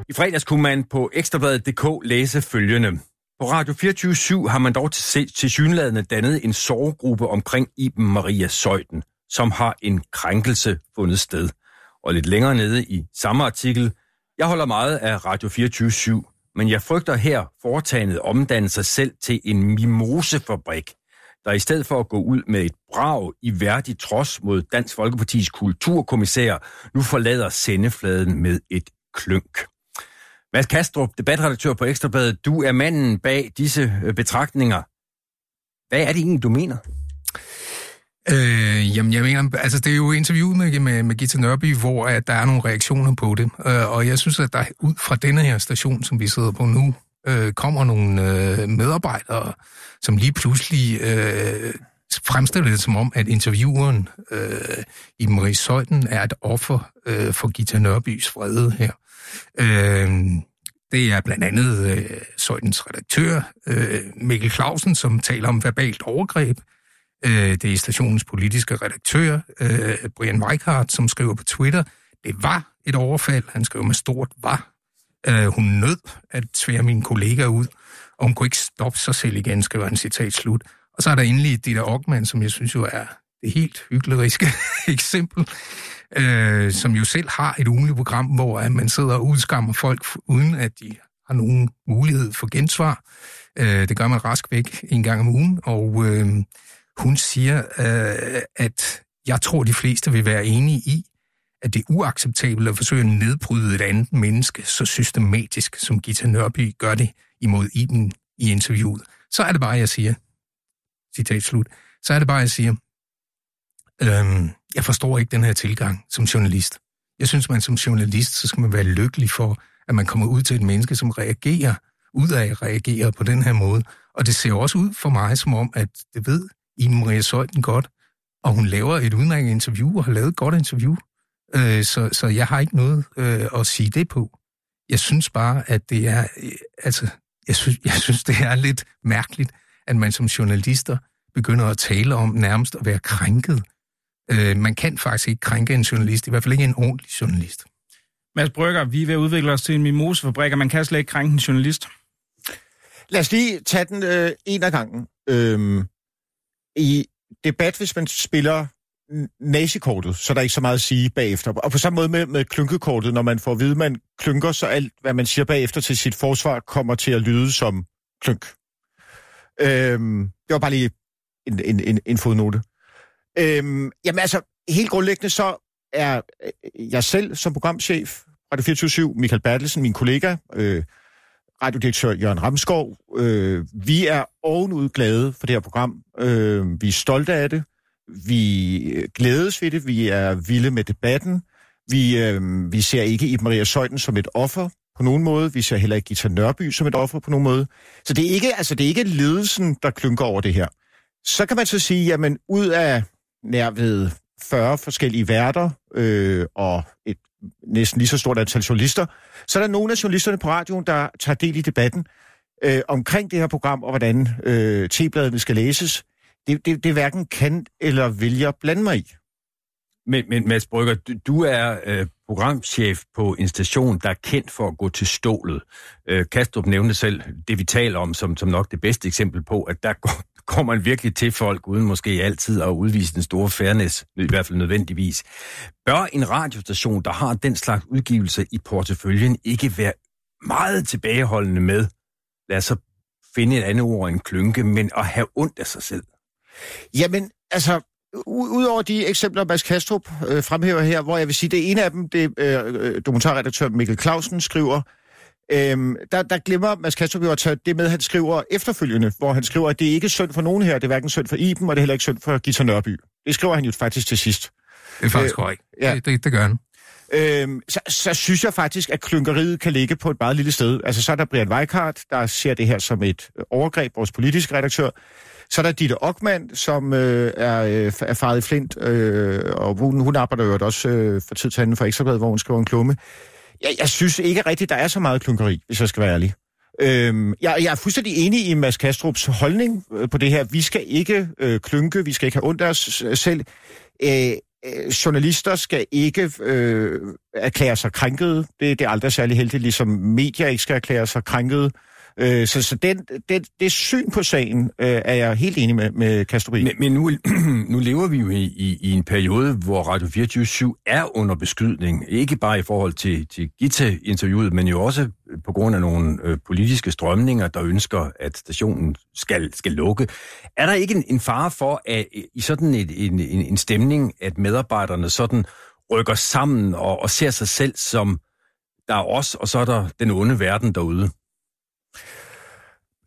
I fredags kunne man på ekstrabladet.dk læse følgende. På Radio 24 har man dog til, til synlædende dannet en sorggruppe omkring Iben Maria Søjden, som har en krænkelse fundet sted. Og lidt længere nede i samme artikel, jeg holder meget af Radio 24 men jeg frygter her foretagendet omdanne sig selv til en mimosefabrik, der i stedet for at gå ud med et brag i værdig trods mod Dansk Folkepartis kulturkommissær, nu forlader sendefladen med et klønk. Mads Kastrup, debatredaktør på Ekstrabladet, du er manden bag disse øh, betragtninger. Hvad er det egentlig, du mener? Øh, jamen, jeg mener, altså det er jo interviewet med, med, med Gita Nørby, hvor at der er nogle reaktioner på det. Øh, og jeg synes, at der ud fra denne her station, som vi sidder på nu, øh, kommer nogle øh, medarbejdere, som lige pludselig øh, fremstiller det som om, at intervieweren øh, i Marie Søjden er et offer øh, for Gita Nørbys vrede her. Øh, det er blandt andet øh, Søjdens redaktør, øh, Mikkel Clausen, som taler om verbalt overgreb. Øh, det er stationens politiske redaktør, øh, Brian Weikart, som skriver på Twitter, det var et overfald. Han skriver med stort var. Øh, hun nød at tvære mine kollegaer ud, og hun kunne ikke stoppe sig selv igen, skriver han citat slut. Og så er der endelig Dieter Ockmann, som jeg synes jo er det helt hykleriske eksempel, øh, som jo selv har et ugenligt program, hvor at man sidder og udskammer folk, uden at de har nogen mulighed for gensvar. Øh, det gør man rask væk en gang om ugen, og øh, hun siger, øh, at jeg tror, de fleste vil være enige i, at det er uacceptabelt at forsøge at nedbryde et andet menneske så systematisk, som Gita Nørby gør det imod Iben i interviewet. Så er det bare, jeg siger, citat slut, så er det bare, jeg siger, øhm, jeg forstår ikke den her tilgang som journalist. Jeg synes, man som journalist, så skal man være lykkelig for, at man kommer ud til et menneske, som reagerer, ud af reagerer på den her måde. Og det ser også ud for mig som om, at det ved Iben Maria Søjden godt, og hun laver et udmærket interview, og har lavet et godt interview. Øh, så, så jeg har ikke noget øh, at sige det på. Jeg synes bare, at det er, øh, altså, jeg synes, jeg synes, det er lidt mærkeligt, at man som journalister begynder at tale om nærmest at være krænket. Øh, man kan faktisk ikke krænke en journalist, i hvert fald ikke en ordentlig journalist. Mads Brygger, vi er ved at udvikle os til en mimosefabrik, og man kan slet ikke krænke en journalist. Lad os lige tage den øh, en af gangen. Øhm, i debat, hvis man spiller nazikortet, så er der ikke så meget at sige bagefter. Og på samme måde med, med klynkekortet, når man får at vide, at man klynker, så alt, hvad man siger bagefter til sit forsvar, kommer til at lyde som klynk. Øhm, det var bare lige en, en, en, en fodnote. Øhm, jamen altså, helt grundlæggende så er øh, jeg selv som programchef, Radio 24 Michael Bertelsen, min kollega, øh, radiodirektør Jørgen Ramskov, øh, vi er ovenud glade for det her program. Øh, vi er stolte af det. Vi øh, glædes ved det. Vi er vilde med debatten. Vi, øh, vi ser ikke Iben Maria Søjden som et offer på nogen måde. Vi ser heller ikke Gita Nørby som et offer på nogen måde. Så det er ikke, altså, det er ikke ledelsen, der klynker over det her. Så kan man så sige, jamen ud af nær ved 40 forskellige værter øh, og et næsten lige så stort antal journalister, så er der nogle af journalisterne på radioen, der tager del i debatten øh, omkring det her program, og hvordan øh, tebladene skal læses. Det, det, det hverken kan eller vil jeg blande mig i. Men, men Mads Brygger, du, du er øh, programchef på en station, der er kendt for at gå til stålet. Øh, Kastrup nævnte selv det, vi taler om, som, som nok det bedste eksempel på, at der går, går man virkelig til folk, uden måske altid at udvise den store fairness, i hvert fald nødvendigvis. Bør en radiostation, der har den slags udgivelse i porteføljen, ikke være meget tilbageholdende med, lad os så finde et andet ord end klynke, men at have ondt af sig selv? Jamen, altså, Udover de eksempler, Mads Kastrup øh, fremhæver her, hvor jeg vil sige, det ene af dem, det øh, dokumentarredaktør Mikkel Clausen skriver, øh, der, der glemmer Mads Kastrup jo at tage det med, han skriver efterfølgende, hvor han skriver, at det er ikke synd for nogen her, det er hverken synd for Iben, og det er heller ikke synd for Gita Nørby. Det skriver han jo faktisk til sidst. Det er faktisk øh, korrekt. Ja. Det, det, det gør han. Øhm, så, så synes jeg faktisk, at klynkeriet kan ligge på et meget lille sted. Altså, så er der Brian Weikart, der ser det her som et overgreb, vores politiske redaktør. Så er der Ditte Ockmann, som øh, er, øh, er faret i flint, øh, og hun, hun arbejder jo også øh, for tid til anden for Ekstrabladet, hvor hun skriver en klumme. Jeg, jeg synes ikke rigtigt, der er så meget klunkeri, hvis jeg skal være ærlig. Øhm, jeg, jeg er fuldstændig enig i Mads Kastrups holdning øh, på det her. Vi skal ikke øh, klynke, vi skal ikke have ondt af os selv. Øh, øh, journalister skal ikke øh, erklære sig krænkede. Det, det er aldrig særlig heldigt, ligesom medier ikke skal erklære sig krænkede. Øh, så så den, den, det syn på sagen øh, er jeg helt enig med, med Kastrup Men, men nu, nu lever vi jo i, i, i en periode, hvor Radio 24 er under beskydning. Ikke bare i forhold til, til Gita-interviewet, men jo også på grund af nogle øh, politiske strømninger, der ønsker, at stationen skal, skal lukke. Er der ikke en, en fare for, at øh, i sådan et, en, en, en stemning, at medarbejderne sådan rykker sammen og, og ser sig selv som der er os, og så er der den onde verden derude.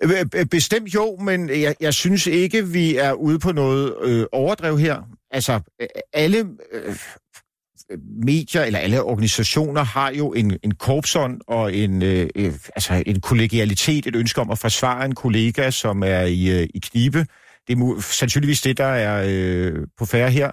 Øh, øh, øh, bestemt jo, men jeg, jeg synes ikke, vi er ude på noget øh, overdrev her. Altså, alle øh, medier eller alle organisationer har jo en, en korpsånd og en, øh, øh, altså en kollegialitet, et ønske om at forsvare en kollega, som er i, øh, i knibe. Det er mu- sandsynligvis det, der er øh, på færre her.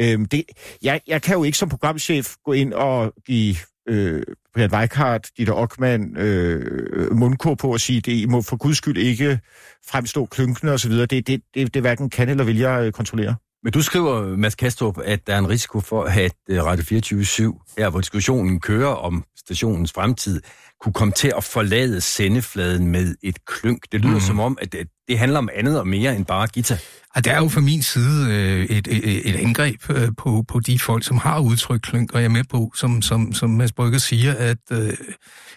Øh, det, jeg, jeg kan jo ikke som programchef gå ind og give øh, Brian Weikart, Dieter Ockmann, øh, mundkur på at sige, det I må for guds skyld ikke fremstå klynkende osv. Det, det, det, det hverken kan eller vil jeg øh, kontrollere. Men du skriver, Mads Kastrup, at der er en risiko for, at øh, Radio 24 her hvor diskussionen kører om stationens fremtid, kunne komme til at forlade sendefladen med et klynk. Det lyder mm. som om, at det, det handler om andet og mere end bare guitar. Og det er jo fra min side øh, et, et, et angreb øh, på, på de folk, som har udtrykt klønk, og jeg er med på, som, som, som Mads Brygger siger, at, øh,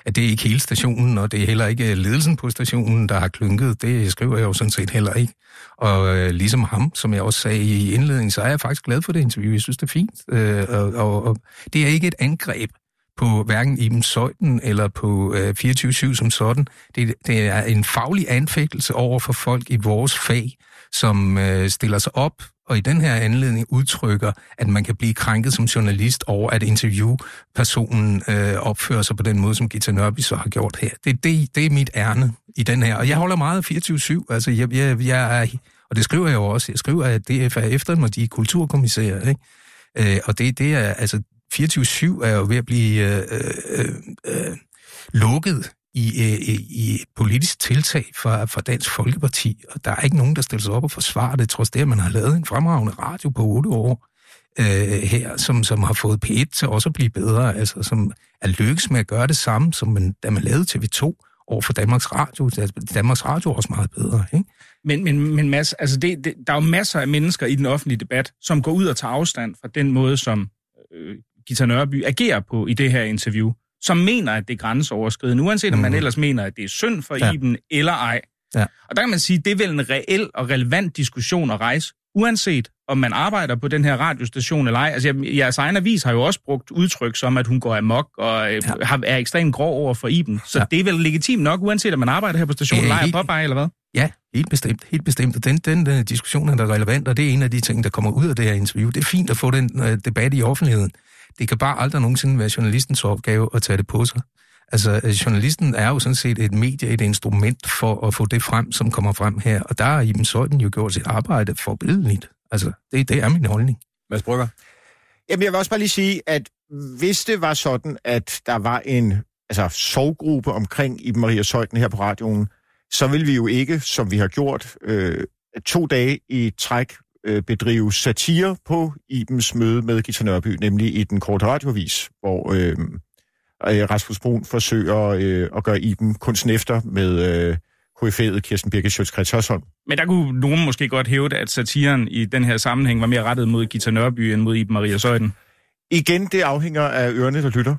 at det er ikke hele stationen, og det er heller ikke øh, ledelsen på stationen, der har klynket. Det skriver jeg jo sådan set heller ikke. Og øh, ligesom ham, som jeg også sagde i indledningen, så er jeg faktisk glad for det interview. Jeg synes, det er fint. Øh, og, og, og det er ikke et angreb på hverken Iben Søjden eller på øh, 24-7 som sådan. Det, det er en faglig anfægtelse over for folk i vores fag, som øh, stiller sig op og i den her anledning udtrykker, at man kan blive krænket som journalist over at interviewpersonen øh, opfører sig på den måde, som Gita Nørby så har gjort her. Det, det, det er mit ærne i den her. Og jeg holder meget af 24-7. Altså, jeg, jeg, jeg er, og det skriver jeg jo også. Jeg skriver, at DF er efter mig, de er kulturkommissærer. Ikke? Øh, og det, det er, altså, 24-7 er jo ved at blive øh, øh, øh, lukket i, øh, i politisk tiltag fra, fra Dansk Folkeparti, og der er ikke nogen, der stiller sig op og forsvarer det, trods det, at man har lavet en fremragende radio på otte år øh, her, som, som har fået P1 til også at blive bedre, altså som er lykkes med at gøre det samme, som man, da man lavede TV2 over for Danmarks Radio. Danmarks Radio er også meget bedre, ikke? Men, men, men Mads, altså det, det, der er jo masser af mennesker i den offentlige debat, som går ud og tager afstand fra den måde, som øh, Gita Nørby agerer på i det her interview som mener, at det er grænseoverskridende, uanset om mm. man mhm. ellers mener, at det er synd for ja. Iben eller ej. Ja. Og der kan man sige, at det er vel en reel og relevant diskussion at rejse, uanset om man arbejder på den her radiostation eller ej. Altså, jeres egen avis har jo også brugt udtryk som, at hun går amok og øh, ja. er ekstremt grov over for Iben. Så ja. det er vel legitimt nok, uanset om man arbejder her på stationen eller ej, Popeye, eller hvad? Ja, helt bestemt. Helt bestemt. Og den, den, den diskussion er der relevant, og det er en af de ting, der kommer ud af det her interview. Det er fint at få den uh, debat i offentligheden. Det kan bare aldrig nogensinde være journalistens opgave at tage det på sig. Altså, journalisten er jo sådan set et medie, et instrument for at få det frem, som kommer frem her. Og der har Iben Søjden jo gjort sit arbejde forbilledeligt. Altså, det, det er min holdning. Mads Brygger? Jamen, jeg vil også bare lige sige, at hvis det var sådan, at der var en altså, sovgruppe omkring Iben Maria Søjden her på radioen, så vil vi jo ikke, som vi har gjort, øh, to dage i træk øh, bedrive satire på Ibens møde med Gita Nørby, nemlig i den korte radiovis, hvor øh, øh, Rasmus Brun forsøger øh, at gøre Iben kunsten efter med øh, KF'et Kirsten Birgit Sjøtskrets Hørsholm. Men der kunne nogen måske godt hævde, at satiren i den her sammenhæng var mere rettet mod Gita Nørby end mod Iben Maria Søjden. Igen, det afhænger af ørerne, der lytter.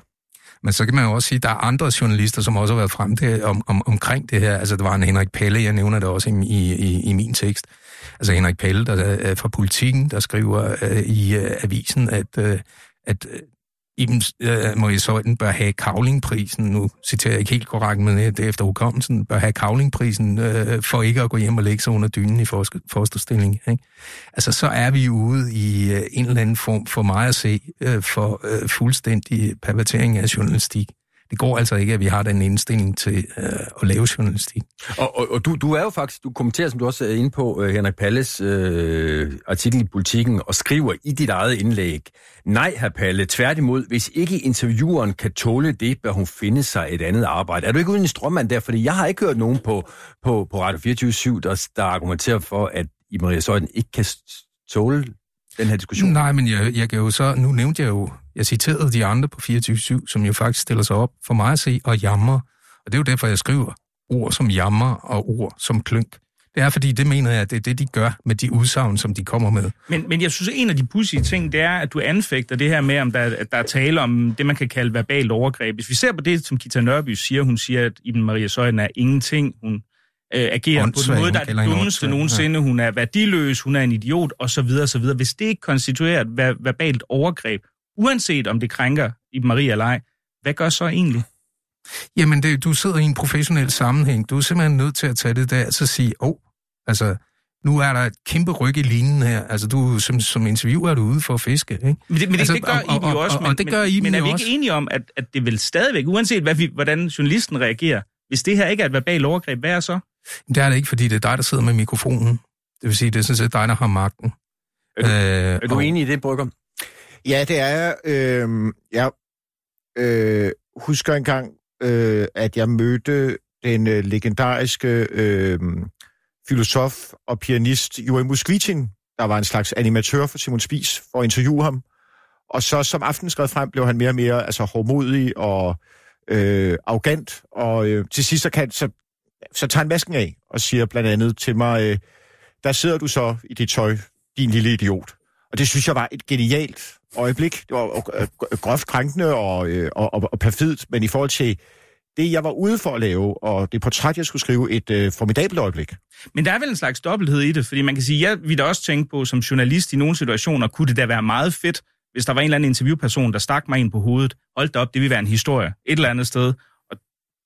Men så kan man jo også sige, at der er andre journalister, som også har været frem til om, om, omkring det her. Altså, der var en Henrik Palle, jeg nævner det også i, i, i min tekst, altså Henrik Pelle, der er fra Politiken, der skriver øh, i øh, avisen, at, øh, at øh, Iben øh, Marie Søjden bør have kavlingprisen, nu citerer jeg ikke helt korrekt, men øh, det efter hukommelsen, bør have kavlingprisen øh, for ikke at gå hjem og lægge sig under dynen i fosterstilling. Ikke? Altså, så er vi ude i øh, en eller anden form for mig at se øh, for øh, fuldstændig pervertering af journalistik det går altså ikke, at vi har den indstilling til øh, at lave journalistik. Og, og, og du, du er jo faktisk, du kommenterer, som du også er inde på, øh, Henrik Palles øh, artikel i Politiken, og skriver i dit eget indlæg, nej, herr Palle, tværtimod, hvis ikke intervieweren kan tåle det, bør hun finde sig et andet arbejde. Er du ikke uden en strømmand der? Fordi jeg har ikke hørt nogen på, på, på Radio 24 der, der argumenterer for, at I Maria Søjden ikke kan tåle den her diskussion? Nej, men jeg, jeg kan jo så, nu nævnte jeg jo, jeg citerede de andre på 24-7, som jo faktisk stiller sig op for mig at se og jammer. Og det er jo derfor, jeg skriver ord som jammer og ord som klynk. Det er fordi, det mener jeg, at det er det, de gør med de udsagn, som de kommer med. Men, men jeg synes, at en af de pudsige ting, det er, at du anfægter det her med, om der, at der er tale om det, man kan kalde verbalt overgreb. Hvis vi ser på det, som Gita Nørby siger, hun siger, at Iben Maria Søjden er ingenting. Hun øh, agerer på en måde, der er det dummeste nogensinde. Hun er værdiløs, hun er en idiot, osv. osv. Hvis det ikke konstituerer et ver- verbalt overgreb, uanset om det krænker i Maria eller ej, hvad gør så egentlig? Jamen, det, du sidder i en professionel sammenhæng. Du er simpelthen nødt til at tage det der og så sige, åh, oh, altså, nu er der et kæmpe ryg i linen her. Altså, du, som, som interviewer er du ude for at fiske, ikke? Men det, men Altså, det, gør og- Iben jo og- også, og- men, og det gør men, Iben men er jo vi ikke enige om, at, at det vil stadigvæk, uanset hvad vi, hvordan journalisten reagerer, hvis det her ikke er et verbalt overgreb, hvad er så? Det er det ikke, fordi det er dig, der sidder med mikrofonen. Det vil sige, det er sådan set dig, der har magten. Er du- øh, Er du enig i det, Brygger? Ja, det er jeg. Øh, jeg øh, husker engang, øh, at jeg mødte den øh, legendariske øh, filosof og pianist Joachim Musquitin, der var en slags animatør for Simon Spies, for at interviewe ham. Og så som aftenen skred frem, blev han mere og mere altså, hårdmodig og øh, arrogant. Og øh, til sidst så, kan, så, så tager han masken af og siger blandt andet til mig, øh, der sidder du så i dit tøj, din lille idiot. Og det synes jeg var et genialt øjeblik. Det var øh, groft krænkende og, øh, og, og, og perfidt, men i forhold til det, jeg var ude for at lave, og det portræt, jeg skulle skrive, et øh, formidabelt øjeblik. Men der er vel en slags dobbelthed i det, fordi man kan sige, jeg vil da også tænke på, som journalist i nogle situationer, kunne det da være meget fedt, hvis der var en eller anden interviewperson, der stak mig ind på hovedet. Hold da op, det vil være en historie et eller andet sted,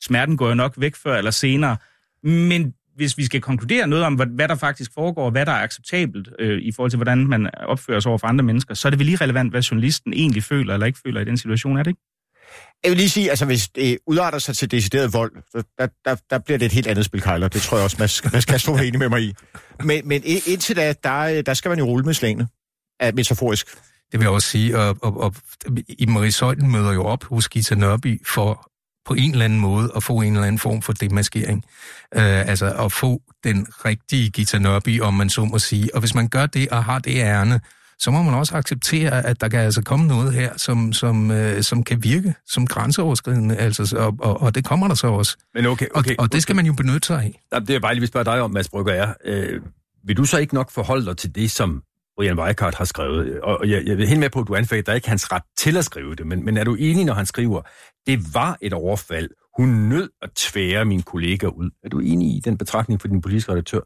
smerten går jo nok væk før eller senere. Men hvis vi skal konkludere noget om, hvad, der faktisk foregår, og hvad der er acceptabelt øh, i forhold til, hvordan man opfører sig over for andre mennesker, så er det vel lige relevant, hvad journalisten egentlig føler eller ikke føler i den situation, er det ikke? Jeg vil lige sige, altså hvis det udarter sig til decideret vold, så der, der, der bliver det et helt andet spil, Kejler. Det tror jeg også, Mads, Mads Castro er enig med mig i. Men, men i- indtil da, der, der skal man jo rulle med slagene. Er metaforisk. Det vil jeg også sige, og, og, og Iben Marie Søjden møder jo op hos Gita Nørby for på en eller anden måde at få en eller anden form for demaskering. Øh, altså at få den rigtige Gita Nørby, om man så må sige. Og hvis man gør det og har det ærne, så må man også acceptere, at der kan altså komme noget her, som, som, øh, som kan virke som grænseoverskridende, altså, og, og, og det kommer der så også. Men okay, Og, og det skal man jo benytte sig af. Jamen, Det er bare lige vil spørge dig om, Mads Brygger, er. Øh, vil du så ikke nok forholde dig til det, som Brian Weikart har skrevet? Og jeg, jeg er helt med på, at du anfægter ikke hans ret til at skrive det, men, men er du enig, når han skriver, det var et overfald. Hun nød at tvære min kollega ud. Er du enig i den betragtning for din politiske redaktør?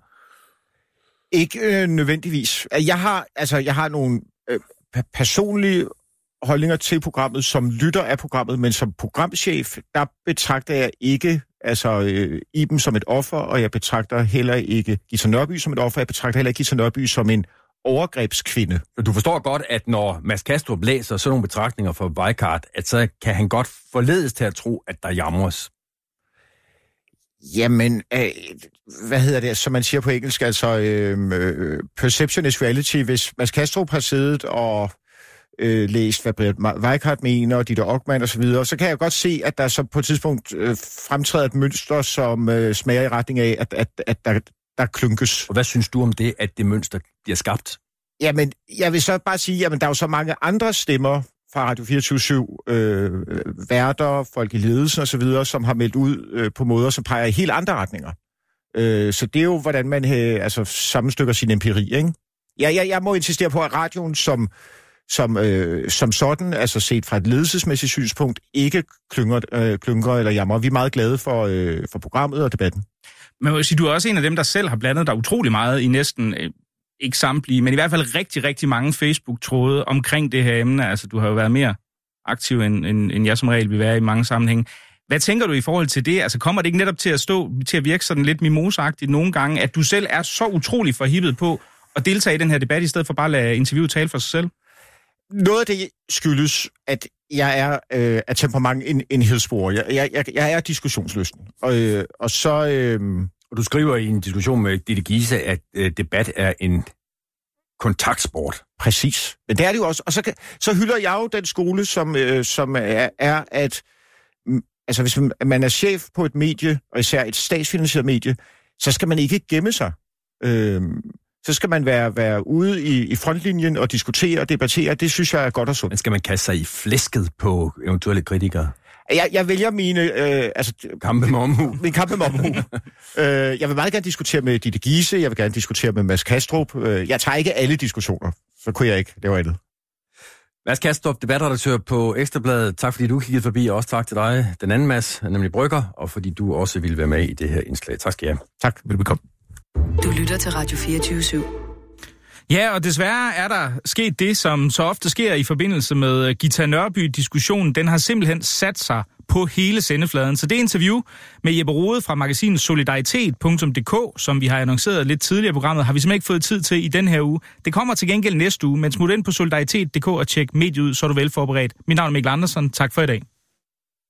Ikke øh, nødvendigvis. Altså, jeg har, altså, jeg har nogle øh, personlige holdninger til programmet, som lytter af programmet, men som programchef, der betragter jeg ikke altså, øh, Iben som et offer, og jeg betragter heller ikke Gita Nørby som et offer, jeg betragter heller ikke Gita Nørby som en overgrebskvinde. Du forstår godt, at når Mads Kastrup læser sådan nogle betragtninger for Weikart, at så kan han godt forledes til at tro, at der jamres. Jamen, øh, hvad hedder det, som man siger på engelsk, altså øh, øh, perception is reality. Hvis Mads Kastrup har siddet og øh, læst, hvad Britt Weikart mener, og Ditte Ockmann osv., så, videre, så kan jeg godt se, at der så på et tidspunkt øh, fremtræder et mønster, som øh, smager i retning af, at, at, at der, der klunkes. Og hvad synes du om det, at det mønster bliver skabt? Jamen, jeg vil så bare sige, at der er jo så mange andre stemmer fra Radio 24 øh, værter, folk i ledelsen osv., som har meldt ud øh, på måder, som peger i helt andre retninger. Øh, så det er jo, hvordan man øh, altså, sammenstykker sin empiri, ikke? Jeg, jeg, jeg må insistere på, at radioen som, som, øh, som sådan, altså set fra et ledelsesmæssigt synspunkt, ikke klynger, øh, klynker eller jammer. Vi er meget glade for, øh, for programmet og debatten. Men jeg sige, du er også en af dem, der selv har blandet dig utrolig meget i næsten, øh, ikke samtlige, men i hvert fald rigtig, rigtig mange Facebook-tråde omkring det her emne. Altså, du har jo været mere aktiv, end, end, end jeg som regel vil være i mange sammenhænge. Hvad tænker du i forhold til det? Altså, kommer det ikke netop til at stå, til at virke sådan lidt mimosagtigt nogle gange, at du selv er så utrolig forhippet på at deltage i den her debat, i stedet for bare at lade interviewet tale for sig selv? Noget af det skyldes, at jeg er øh, af temperament en, en hedsbruger. Jeg, jeg, jeg, jeg er diskussionslysten. Og, øh, og så... Øh, Og du skriver i en diskussion med Ditte Giese, at øh, debat er en kontaktsport. Præcis. Men det er det jo også. Og så, kan, så hylder jeg jo den skole, som, øh, som er, er, at altså, hvis man, man er chef på et medie, og især et statsfinansieret medie, så skal man ikke gemme sig. Øh, så skal man være, være ude i, i frontlinjen og diskutere og debattere. Det synes jeg er godt og sundt. Men skal man kaste sig i flæsket på eventuelle kritikere? Jeg, jeg vælger mine... Øh, altså, Kampe med omhu. min kamp med omhu. øh, jeg vil meget gerne diskutere med Ditte Giese, jeg vil gerne diskutere med Mads Kastrup. Øh, jeg tager ikke alle diskussioner, så kunne jeg ikke lave andet. Mads Kastrup, debatredaktør på Ekstrabladet. Tak fordi du kiggede forbi, og også tak til dig, den anden Mads, nemlig Brygger, og fordi du også ville være med i det her indslag. Tak skal have. Tak, velbekomme. Du lytter til Radio 24 /7. Ja, og desværre er der sket det, som så ofte sker i forbindelse med øh, Gita Nørby-diskussionen. Den har simpelthen sat sig på hele sendefladen. Så det interview med Jeppe Rode fra magasinet solidaritet.dk, som vi har annonceret lidt tidligere i programmet, har vi simpelthen ikke fået tid til i den her uge. Det kommer til gengæld næste uge, men smut ind på solidaritet.dk og tjek mediet ud, så er du velforberedt. Mit navn er Mikkel Andersen. Tak for i dag.